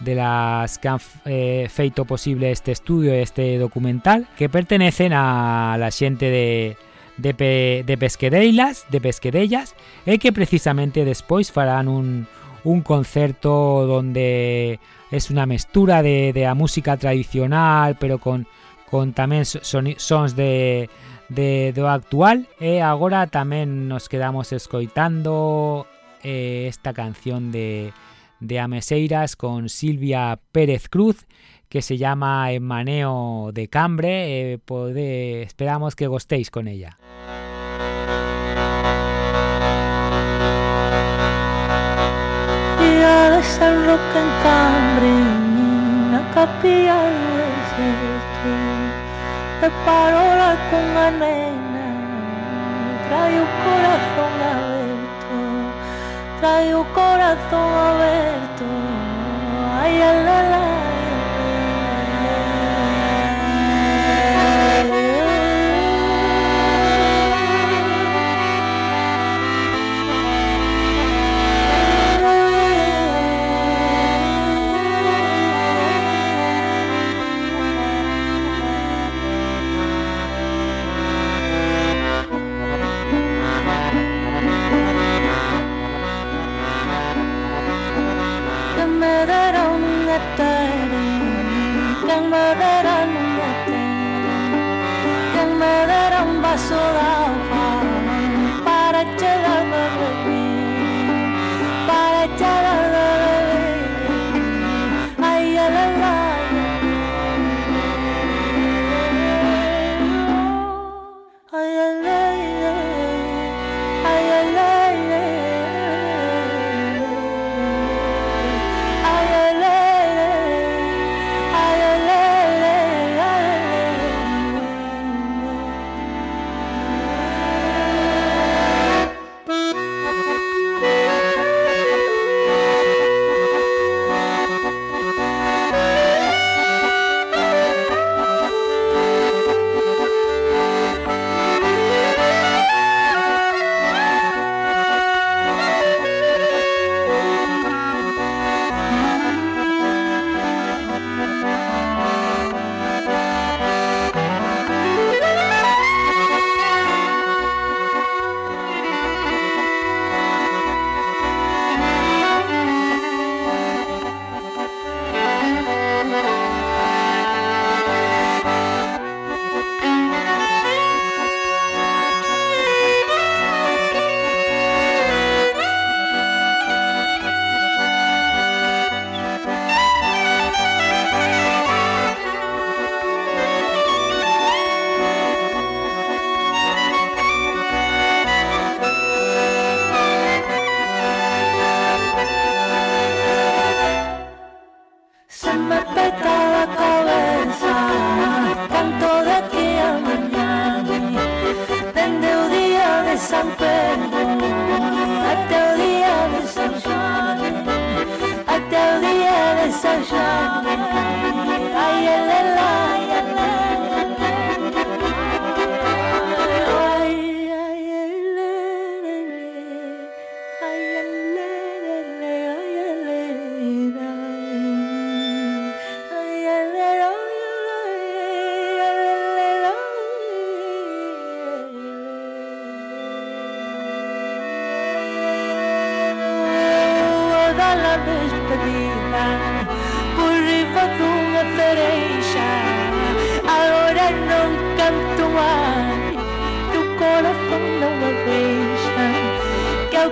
de las que han eh, feito posible este estudio este documental que pertenecen a la gente de de, pe, de Pesquedeilas, de Pesquedellas, e que precisamente despois farán un, un concerto donde es una mestura de, de a música tradicional, pero con, con tamén son, sons de, de do actual. E agora tamén nos quedamos escoitando eh, esta canción de, de Ameseiras con Silvia Pérez Cruz que se llama Maneo de Cambre. Eh, esperamos que gostéis con ella de San Roque en cambre na capilla do deserto me con lá cunha nena. Trae o corazón aberto trae o corazón aberto ay, la, la. Que me dará un vaso de agua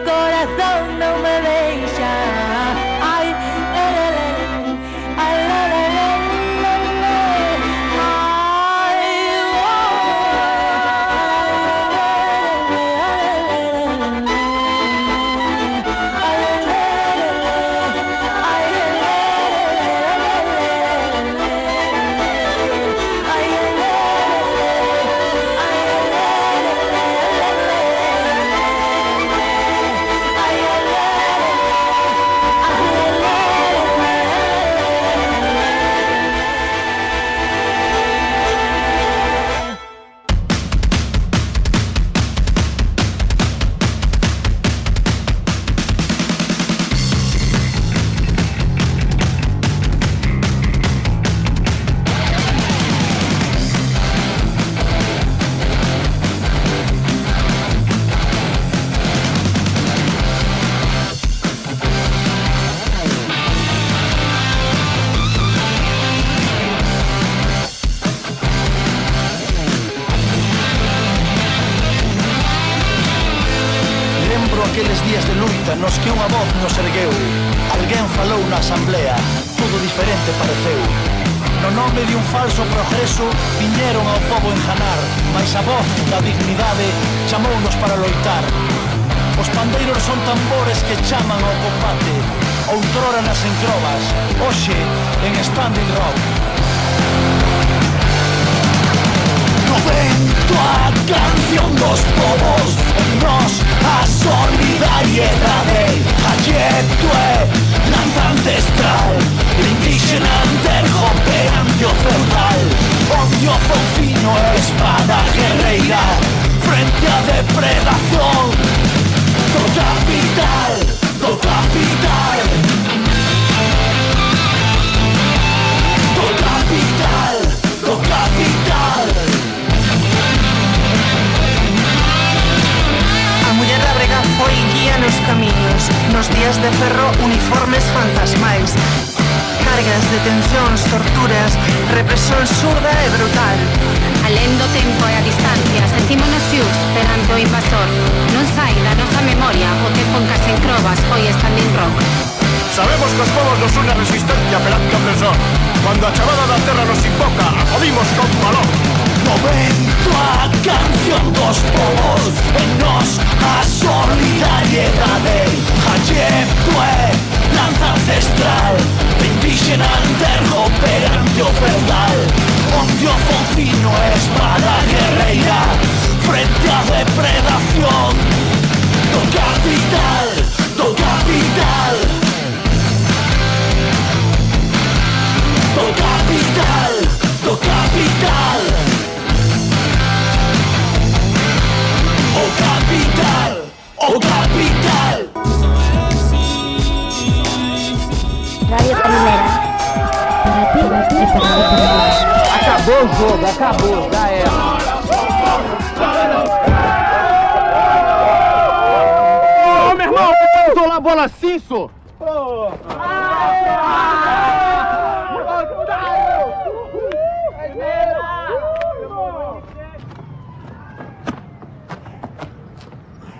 corazón no me deja.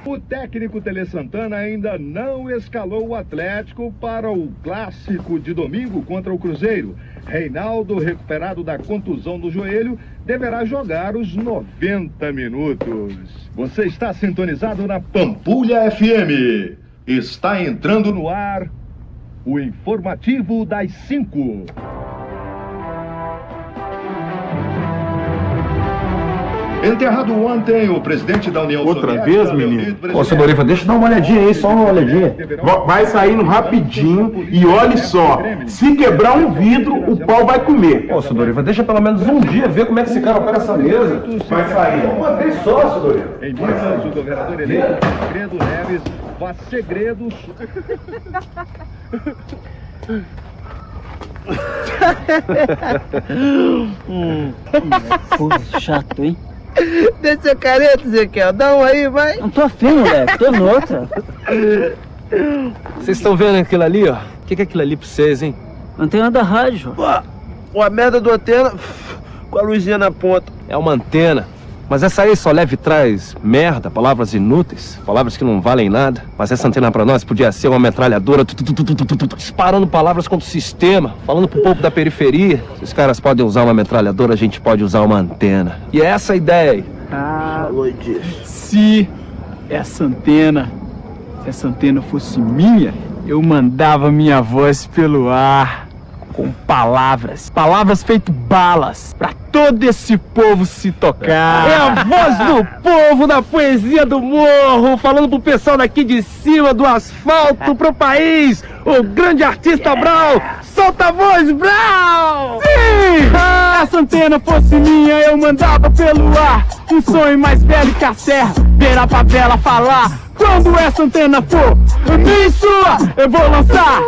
O técnico Tele Santana ainda não escalou o Atlético para o clássico de domingo contra o Cruzeiro. Reinaldo, recuperado da contusão do joelho, deverá jogar os 90 minutos. Você está sintonizado na Pampulha FM. Está entrando no ar o informativo das 5. Enterrado ontem, o presidente da União Outra Soviética, vez, menino? Ô, seu Doriva, deixa eu dar uma olhadinha aí, só uma olhadinha. Va- Vai saindo rapidinho e olhe só. Se quebrar um vidro, o pau vai comer. Ô, seu Doriva, deixa pelo menos um dia ver como é que esse cara opera essa mesa. Vai sair uma vez só, seu Doriva. Em Minas, o governador eleito Tancredo Neves faz segredos. hum. Chato, hein? Deixa a careta, Ezequiel. Dá um aí, vai. Não tô afim, moleque. Tô noutra. Vocês estão vendo aquilo ali, ó? O que, que é aquilo ali pra vocês, hein? Antena da rádio. Pô, a merda do antena com a luzinha na ponta. É uma antena. Mas essa aí só leve traz merda, palavras inúteis, palavras que não valem nada. Mas essa antena pra nós podia ser uma metralhadora disparando palavras contra o sistema, falando pro povo da periferia. Se os caras podem usar uma metralhadora, a gente pode usar uma antena. E é essa a ideia aí. Ah, se essa antena, se essa antena fosse minha, eu mandava minha voz pelo ar com palavras, palavras feito balas, pra todo esse povo se tocar. É a voz do povo, da poesia do morro, falando pro pessoal daqui de cima, do asfalto, pro país. O grande artista Brown. Solta a voz, Brown! Sim! Se essa antena fosse minha, eu mandava pelo ar um sonho mais velho que a serra, ver a favela falar. Quando essa antena for minha e sua, eu vou lançar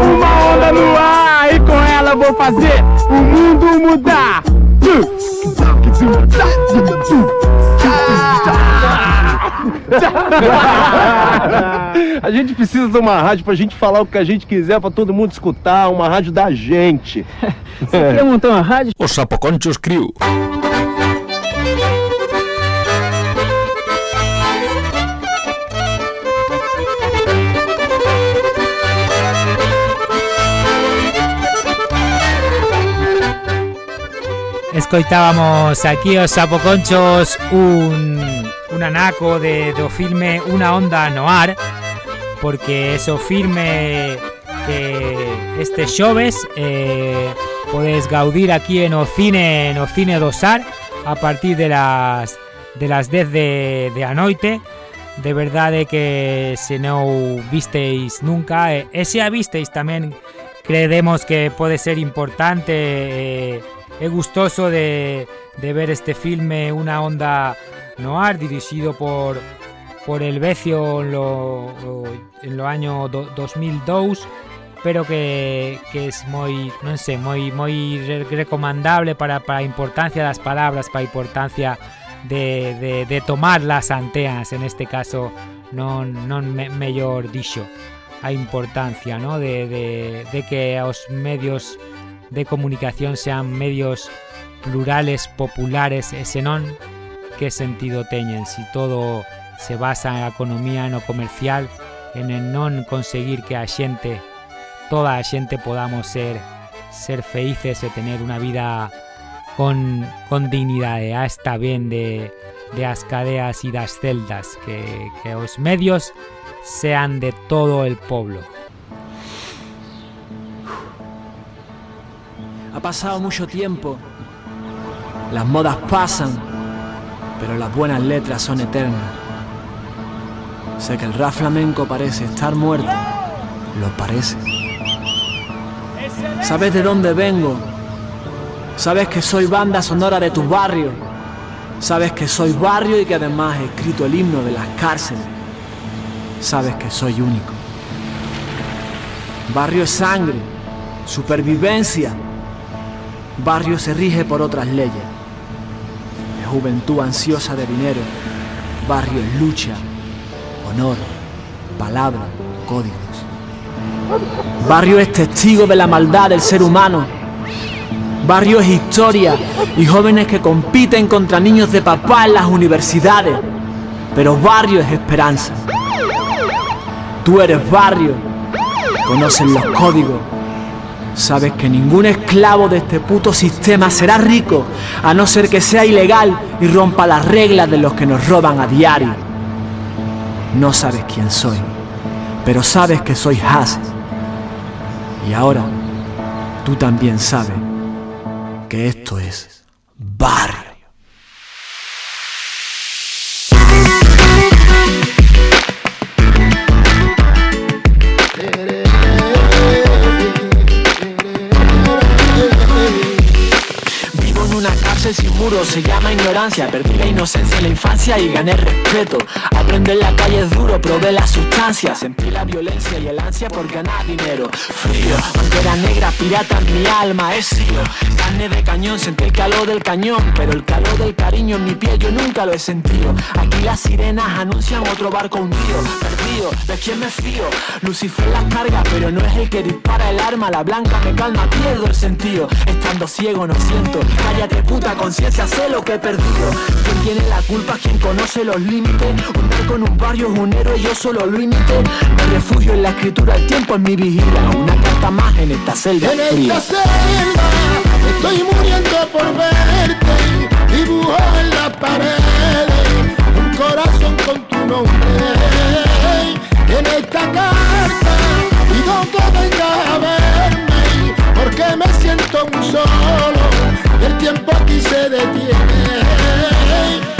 uma onda no ar e com ela eu vou fazer o mundo mudar. a gente precisa de uma rádio pra gente falar o que a gente quiser, pra todo mundo escutar, uma rádio da gente. Você quer montar uma rádio? Os Sapoconchos Crew. Escoitábamos aquí os sapoconchos un, un anaco de, do filme Una onda noir porque eso filme que este xoves eh, podes gaudir aquí en o cine no cine do Sar a partir de las de las 10 de, de a de verdade que se non visteis nunca e, e a visteis tamén creemos que pode ser importante eh, é gustoso de, de ver este filme Una onda noir dirigido por por el Becio en lo, en lo año do, 2002 pero que, que es non sei, moi moi re- recomendable para para importancia das palabras, para importancia de, de, de tomar las antenas, en este caso non non me, mellor dixo a importancia, ¿no? de, de, de que os medios de comunicación sean medios plurales, populares, e senón que sentido teñen si todo se basa en a economía no comercial en el non conseguir que a xente toda a xente podamos ser ser felices e tener una vida con, con dignidade a está ben de, de as cadeas e das celdas que, que os medios sean de todo el pueblo Ha pasado mucho tiempo. Las modas pasan, pero las buenas letras son eternas. Sé que el rap flamenco parece estar muerto. Lo parece. ¿Sabes de dónde vengo? ¿Sabes que soy banda sonora de tu barrio? ¿Sabes que soy barrio y que además he escrito el himno de las cárceles? ¿Sabes que soy único? Barrio es sangre, supervivencia. Barrio se rige por otras leyes. Es juventud ansiosa de dinero. Barrio es lucha, honor, palabra, códigos. Barrio es testigo de la maldad del ser humano. Barrio es historia y jóvenes que compiten contra niños de papá en las universidades. Pero barrio es esperanza. Tú eres barrio. Conoces los códigos. Sabes que ningún esclavo de este puto sistema será rico a no ser que sea ilegal y rompa las reglas de los que nos roban a diario. No sabes quién soy, pero sabes que soy Haas. Y ahora tú también sabes que esto es barrio. Muros, se llama ignorancia. Perdí la inocencia en la infancia y gané respeto. Aprender en la calle es duro, probé las sustancias. Sentí la violencia y el ansia por ganar dinero. Frío, bandera negra, pirata en mi alma, es frío. Carne de cañón, sentí el calor del cañón. Pero el calor del cariño en mi piel yo nunca lo he sentido. Aquí las sirenas anuncian otro barco hundido. Perdido, ¿de quién me fío? Lucifer las carga, pero no es el que dispara el arma. La blanca me calma, pierdo el sentido. Estando ciego no siento. Cállate puta conciencia ya sé lo que he perdido. ¿Quién tiene la culpa? ¿Quién conoce los límites? Andar con un barrio es un héroe, yo solo lo imité. Me refugio en la escritura, el tiempo es mi vigila. Una carta más en esta celda En fría. esta selva estoy muriendo por verte. Dibujo en la pared un corazón con tu nombre. En esta carta pido que vengas a verme porque me siento muy solo y el tiempo aquí se detiene.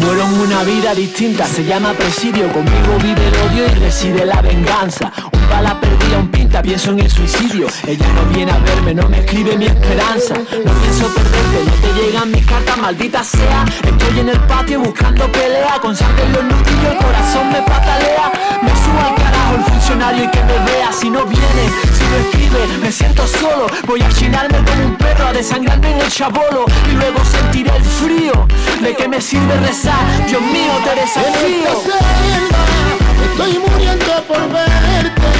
Muero en una vida distinta, se llama presidio. Conmigo vive el odio y reside la venganza. Un bala perdida, un pinta, pienso en el suicidio. Ella no viene a verme, no me escribe mi esperanza. No pienso perderte, no te llegan mis cartas, maldita sea. Estoy en el patio buscando pelea Con sangre en los nudillos, el corazón me patalea. Me subo al carajo el funcionario y que me vea Si no viene, si no escribe, me siento solo Voy a chinarme como un perro, a desangrarme en el chabolo. Y luego sentiré el frío ¿De qué me sirve rezar? Dios mío, te En esta selva estoy muriendo por verte.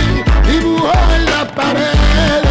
Dibujo en la pared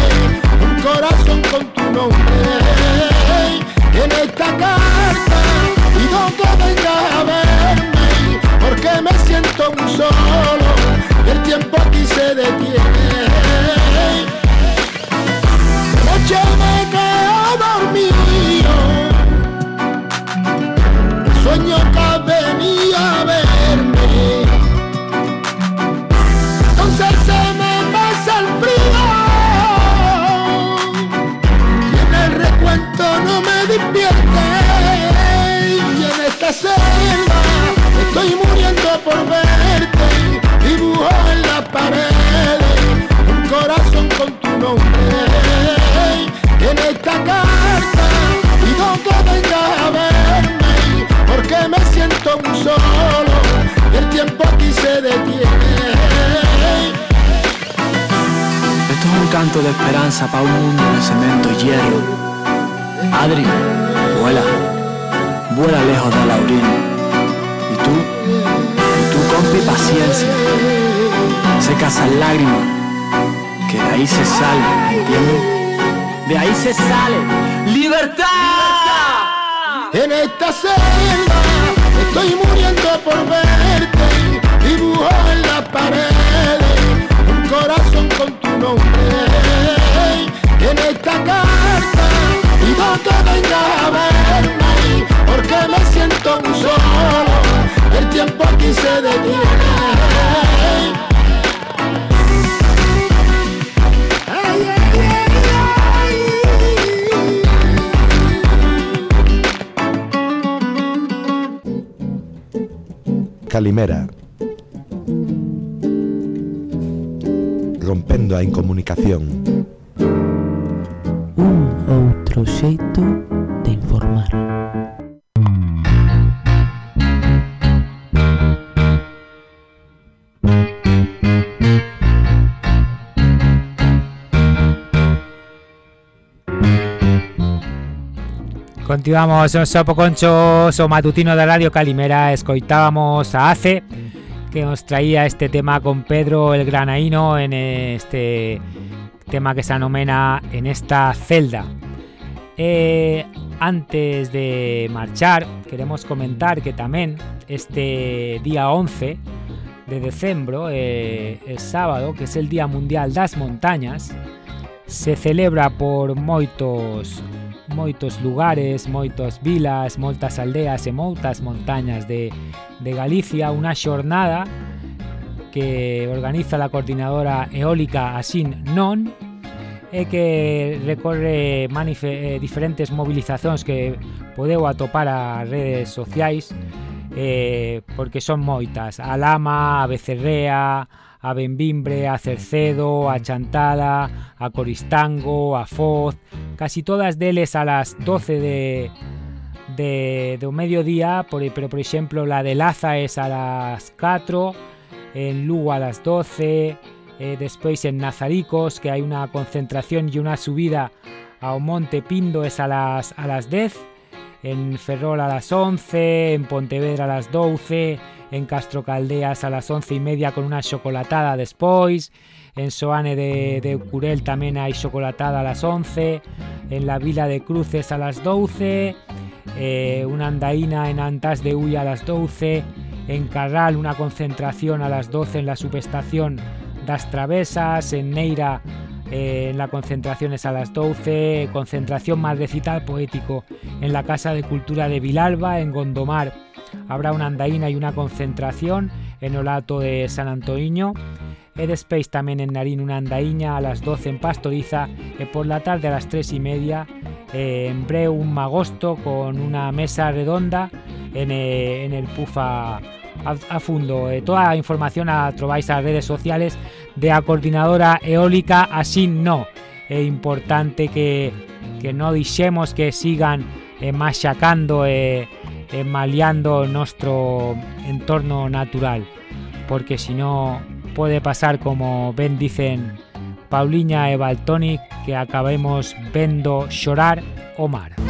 Continuamos o Sopo Conchos o matutino de Radio Calimera. Escoitábamos a Ace Que nos traía este tema con Pedro el Granaíno En este tema que se anomena En esta celda. Eh, Antes de marchar Queremos comentar que tamén Este día 11 de decembro eh, El sábado, que es el Día Mundial das Montañas Se celebra por moitos moitos lugares, moitos vilas, moitas aldeas e moitas montañas de, de Galicia unha xornada que organiza a coordinadora eólica Asin Non e que recorre manife, eh, diferentes movilizacións que podeu atopar as redes sociais eh, porque son moitas, a Lama, a Becerrea, a Benvimbre, a Cercedo, a Chantada, a Coristango, a Foz, casi todas deles a las 12 de, de, do mediodía, por, pero por exemplo la de Laza es a las 4, en Lugo a las 12, eh, despois en Nazaricos, que hai unha concentración e unha subida ao Monte Pindo es a las, a las 10, en Ferrol a las 11, en Pontevedra a las 12, en Castro Caldeas a las 11 y media con una chocolatada después, en Soane de, de Curel también hay chocolatada a las 11, en la Vila de Cruces a las 12, eh, una andaína en Antas de Uy a las 12, en Carral una concentración a las 12 en la subestación Das Travesas, en Neira eh, la concentración es a las 12, concentración más recital poético en la Casa de Cultura de Vilalba, en Gondomar habrá una andaína y una concentración en Olato de San Antoño. Space también en Narín una andaína a las 12 en Pastoriza, y por la tarde a las 3 y media eh, en Breu un magosto con una mesa redonda en, eh, en el Pufa a, fundo. Eh, toda la información la trováis a redes sociales de la coordinadora eólica, así no. Es importante que, que no dixemos que sigan eh, machacando e eh, maleando nuestro entorno natural, porque si no puede pasar como ben dicen Pauliña e Baltonic que acabemos vendo llorar o mar.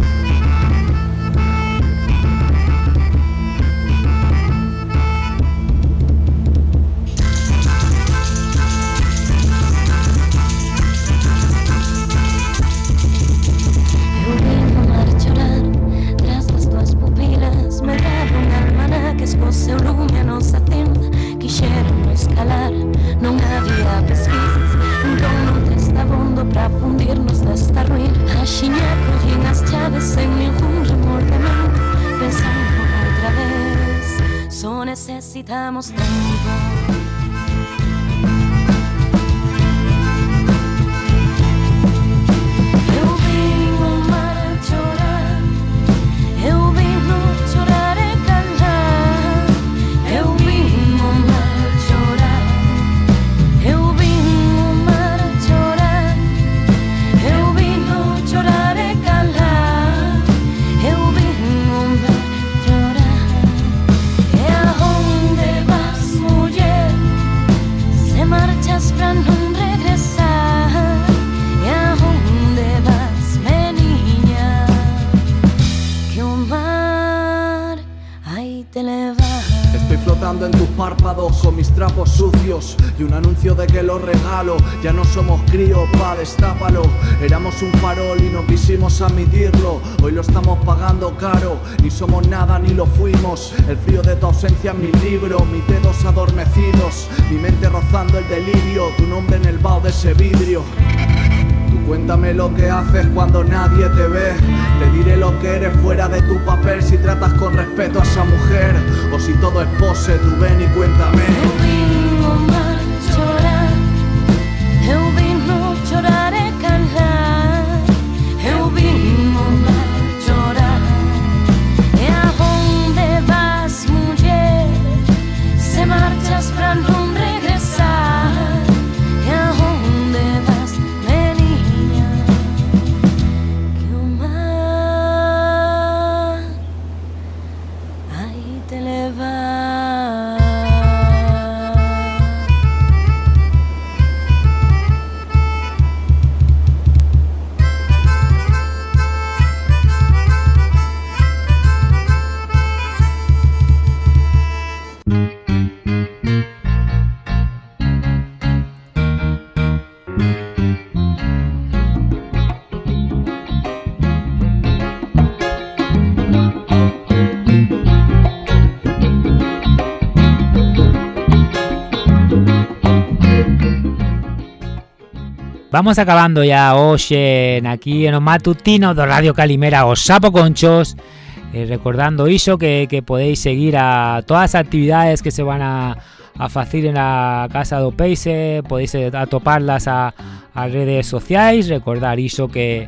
Cuando nadie te ve. Te diré lo que eres fuera de tu papel si tratas con respeto a esa mujer. O si todo es pose, tú ven y cuéntame. Vamos acabando ya hoxe en aquí en o matutino do Radio Calimera os Sapo Conchos eh, recordando iso que, podéis seguir a todas as actividades que se van a, a en la Casa do Peixe podéis eh, atoparlas a, a redes sociais. Recordar iso que,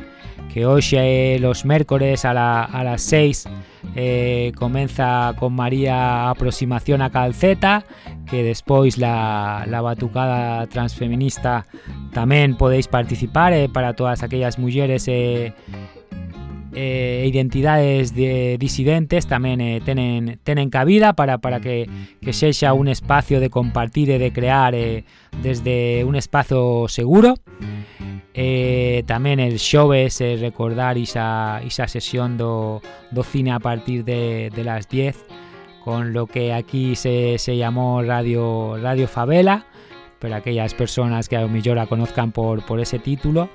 que hoxe los mércores a, la, a las 6 eh, comeza con María aproximación a Calceta que despois la, la batucada transfeminista tamén podéis participar eh, para todas aquellas mulleres e eh, identidades de disidentes tamén eh, tenen, tenen cabida para, para que, que sexa un espacio de compartir e de crear eh, desde un espacio seguro eh, tamén el xoves eh, recordar esa, esa sesión do, do cine a partir de, de las 10 con lo que aquí se, se llamó Radio, Radio Favela, para aquellas personas que a lo mejor la conozcan por, por ese título,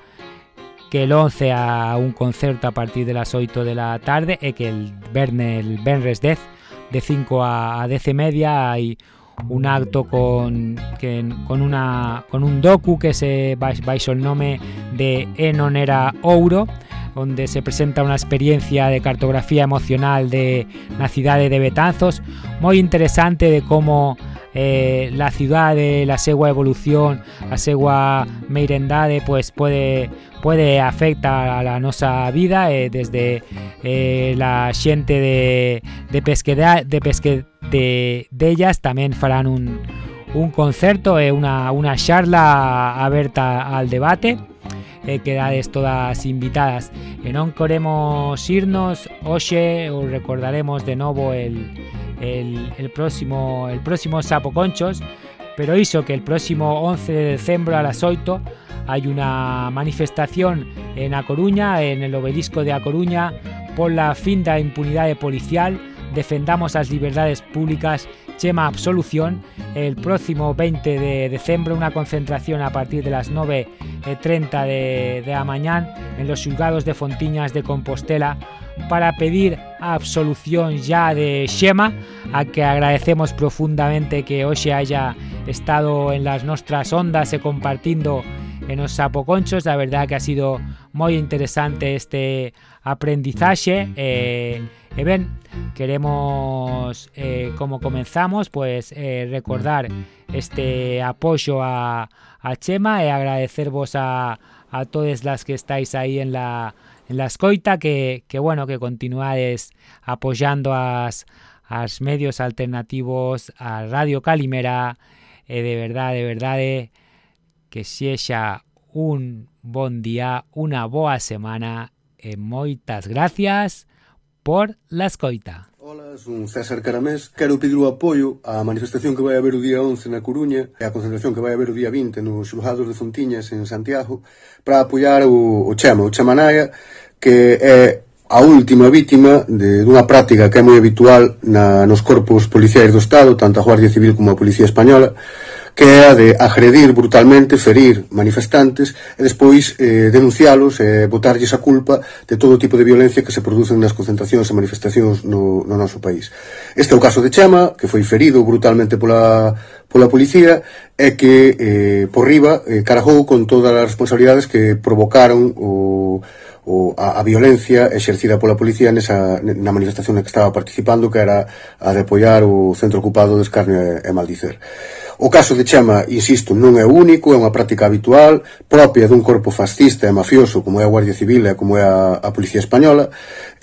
que el 11 a un concerto a partir de las 8 de la tarde e que el verne, el Benres 10 de 5 a, a 10 e media hay un acto con, que, con, una, con un docu que se baixo el nome de E non era ouro, onde se presenta unha experiencia de cartografía emocional de na cidade de Betanzos, moi interesante de como eh, la cidade, la segua evolución, a segua meirendade, pues pode pode afectar a la nosa vida eh, desde eh, la xente de, de pesqueda, de pesque de dellas tamén farán un, un concerto e unha, unha charla aberta al debate e quedades todas invitadas. E non queremos irnos hoxe os recordaremos de novo el, el, próximo el próximo Sapo Conchos pero iso que el próximo 11 de decembro a las 8 hay una manifestación en A Coruña, en el obelisco de A Coruña, por la fin da impunidade policial, defendamos as liberdades públicas, chema absolución, el próximo 20 de decembro una concentración a partir de las 9.30 de, de a mañán en los juzgados de Fontiñas de Compostela para pedir absolución ya de Xema, a que agradecemos profundamente que hoxe haya estado en las nostras ondas e compartindo en os sapoconchos, la verdad que ha sido moi interesante este aprendizaxe e, E ben, queremos, eh, como comenzamos, pues eh, recordar este apoio a, a Chema e agradecervos a, a todas las que estáis aí en la, en la escoita, que, que bueno, que continuades apoyando as, as medios alternativos, a Radio Calimera, e de verdade, de verdade, que sexa un bon día, unha boa semana e moitas gracias por La Escoita. Ola, son César Caramés. Quero pedir o apoio á manifestación que vai haber o día 11 na Coruña e á concentración que vai haber o día 20 nos xulgados de Fontiñas en Santiago para apoiar o, o Chema, o Chamanaya, que é a última vítima de, dunha práctica que é moi habitual na, nos corpos policiais do Estado, tanto a Guardia Civil como a Policía Española, que é a de agredir brutalmente, ferir manifestantes e despois eh, denuncialos e eh, botarlles a culpa de todo tipo de violencia que se producen nas concentracións e manifestacións no, no noso país. Este é o caso de Chema, que foi ferido brutalmente pola, pola policía e que eh, por riba eh, carajou con todas as responsabilidades que provocaron o, o, a, a violencia exercida pola policía nesa, na manifestación na que estaba participando que era a de apoiar o centro ocupado de Escarne e Maldicer. O caso de Chema, insisto, non é único, é unha práctica habitual, propia dun corpo fascista e mafioso como é a Guardia Civil e como é a, a Policía Española,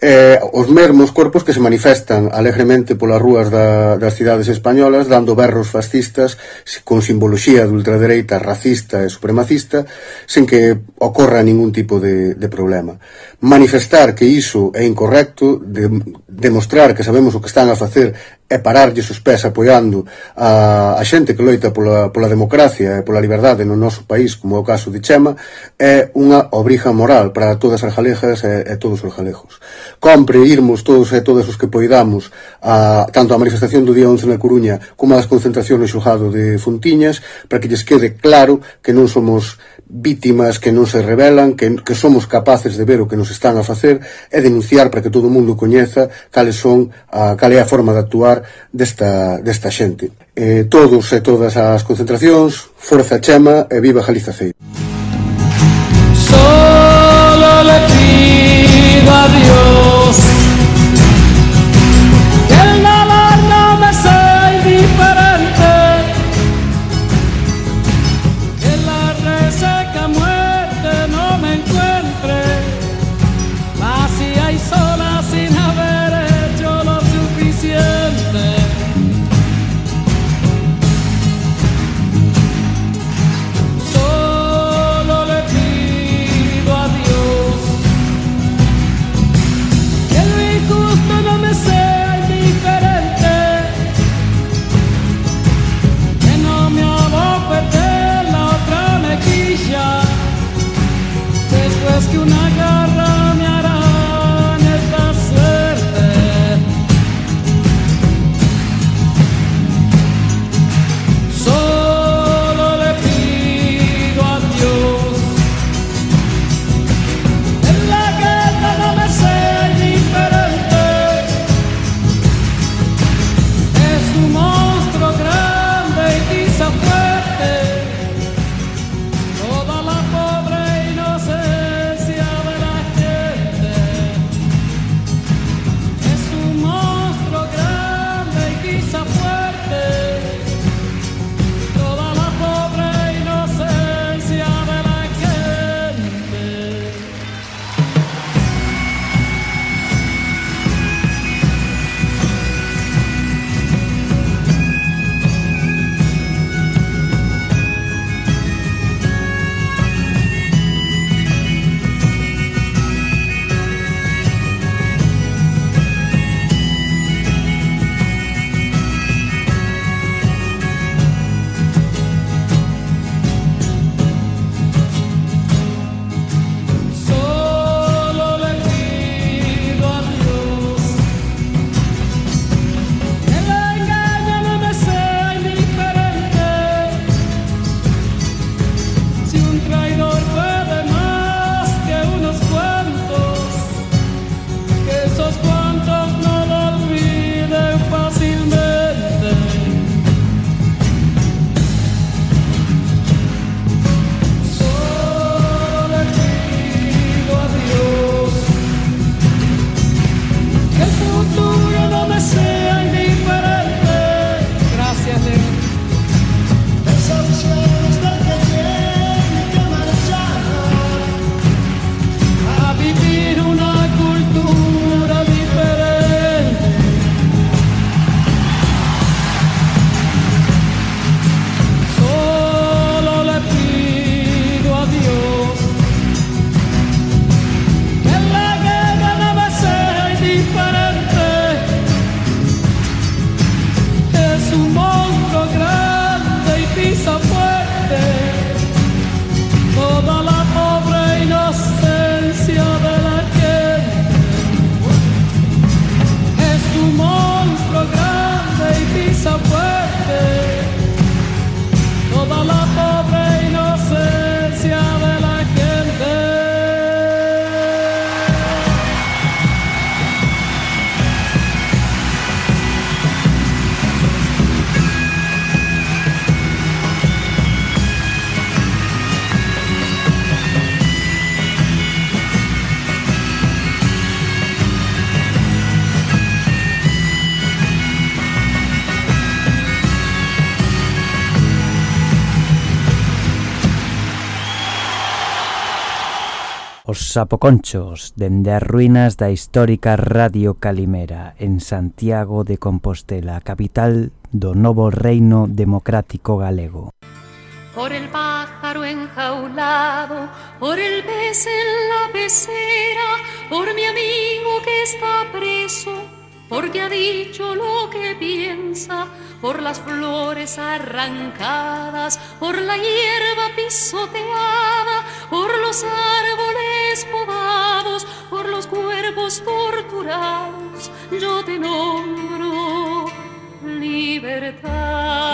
eh, os mesmos corpos que se manifestan alegremente polas rúas da, das cidades españolas dando berros fascistas con simboloxía de ultradereita racista e supremacista sen que ocorra ningún tipo de, de problema. Manifestar que iso é incorrecto, de, demostrar que sabemos o que están a facer e pararlles os pés apoiando a, a xente que loita pola, pola democracia e pola liberdade no noso país, como é o caso de Chema, é unha obriga moral para todas as galegas e, e todos os galegos. Compre irmos todos e todas os que poidamos a, tanto a manifestación do día 11 na Coruña como as concentracións no xujado de Fontiñas para que lles quede claro que non somos vítimas que non se revelan, que, que somos capaces de ver o que nos están a facer e denunciar para que todo o mundo coñeza cales son a, cal é a forma de actuar desta, desta xente. Eh, todos e todas as concentracións, forza chama e viva Jaliza Ceira. Solo le pido a Dios sapoconchos dende as ruínas da histórica Radio Calimera en Santiago de Compostela, capital do novo reino democrático galego. por el pájaro enjaulado, por el pez en la pecera, por mi amigo que está preso, porque ha dicho lo que piensa, por las flores arrancadas, por la hierba pisoteada, por los árboles podados, por los cuerpos torturados, yo te nombro libertad.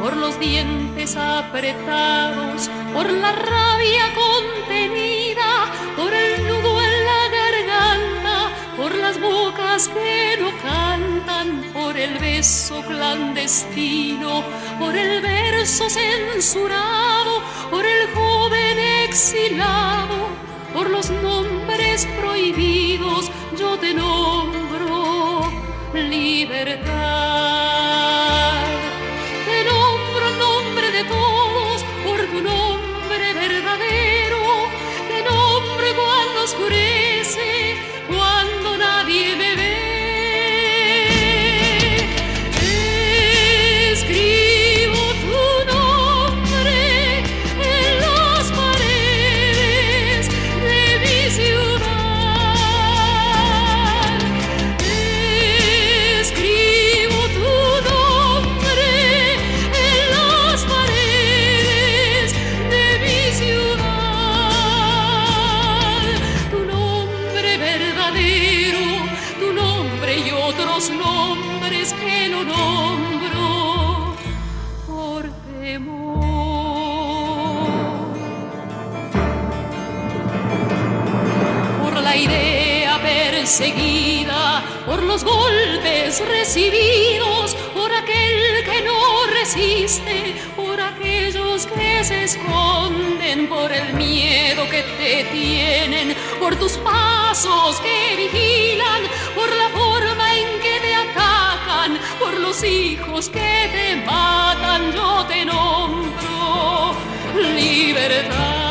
Por los dientes apretados, por la rabia contenida, bocas que no cantan, por el beso clandestino, por el verso censurado, por el joven exilado, por los nombres prohibidos, yo te nombro libertad. Te nombro nombre de todos por tu nombre verdadero. Te nombro cuando oscurece, nadie. Perseguida, por los golpes recibidos, por aquel que no resiste, por aquellos que se esconden, por el miedo que te tienen, por tus pasos que vigilan, por la forma en que te atacan los hijos que te matan, yo te nombro libertad.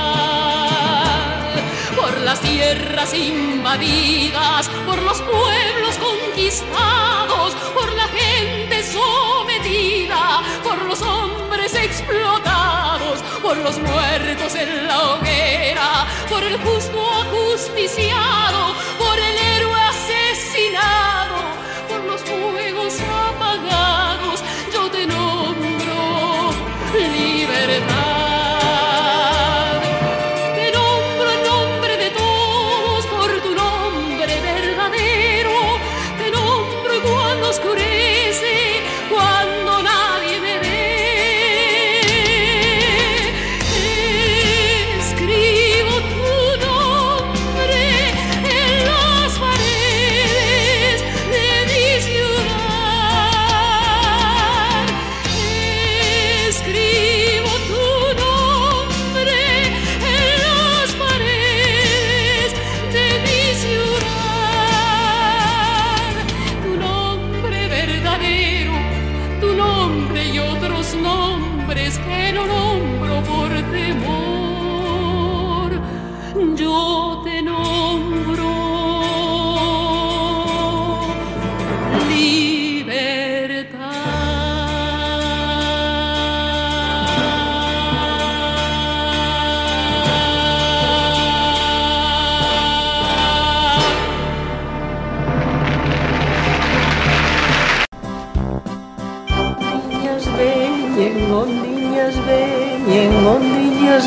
Tierras invadidas, por los pueblos conquistados, por la gente sometida, por los hombres explotados, por los muertos en la hoguera, por el justo ajusticiado, por el héroe asesinado,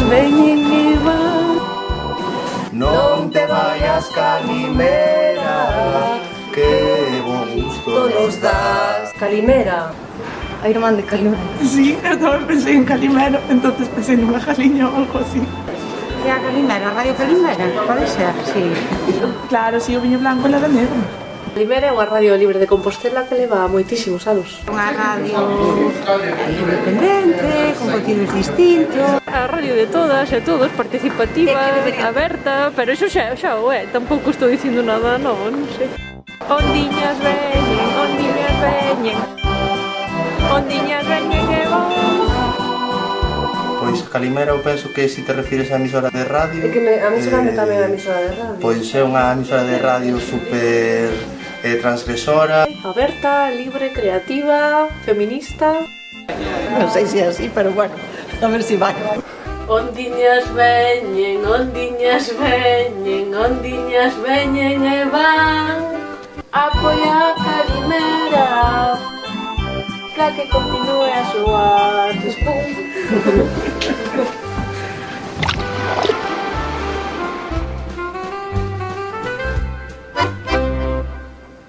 veñen e van Non te vayas, Calimera, que bon gusto nos das. Calimera. A irmán de Calimera. Sí, eu tamén pensei en Calimero, entonces pensei en Majaliño ou algo así. E a Calimera, a Radio Calimera, pode ser, sí. Claro, si sí, o viño blanco era de negro. Calimera é unha radio libre de Compostela que leva moitísimos anos. Unha radio independente, con contidos distintos, a radio de todas e todos, participativa, aberta, pero iso xa, xa o é, tampouco estou dicindo nada novo, non sei. Ondiñas veñen, ondiñas veñen, ondiñas veñen que vamos. Pois Calimera eu penso que se te refires a emisora de radio É que me, a mí soname eh, tamén a emisora de radio. Pois é unha emisora de radio super eh, transgresora. Aberta, libre, creativa, feminista. Non sei se é así, pero bueno, a ver se si vai. Ondiñas veñen, ondiñas veñen, ondiñas veñen e van. Apoia a calimera Pra que continue a súa Despum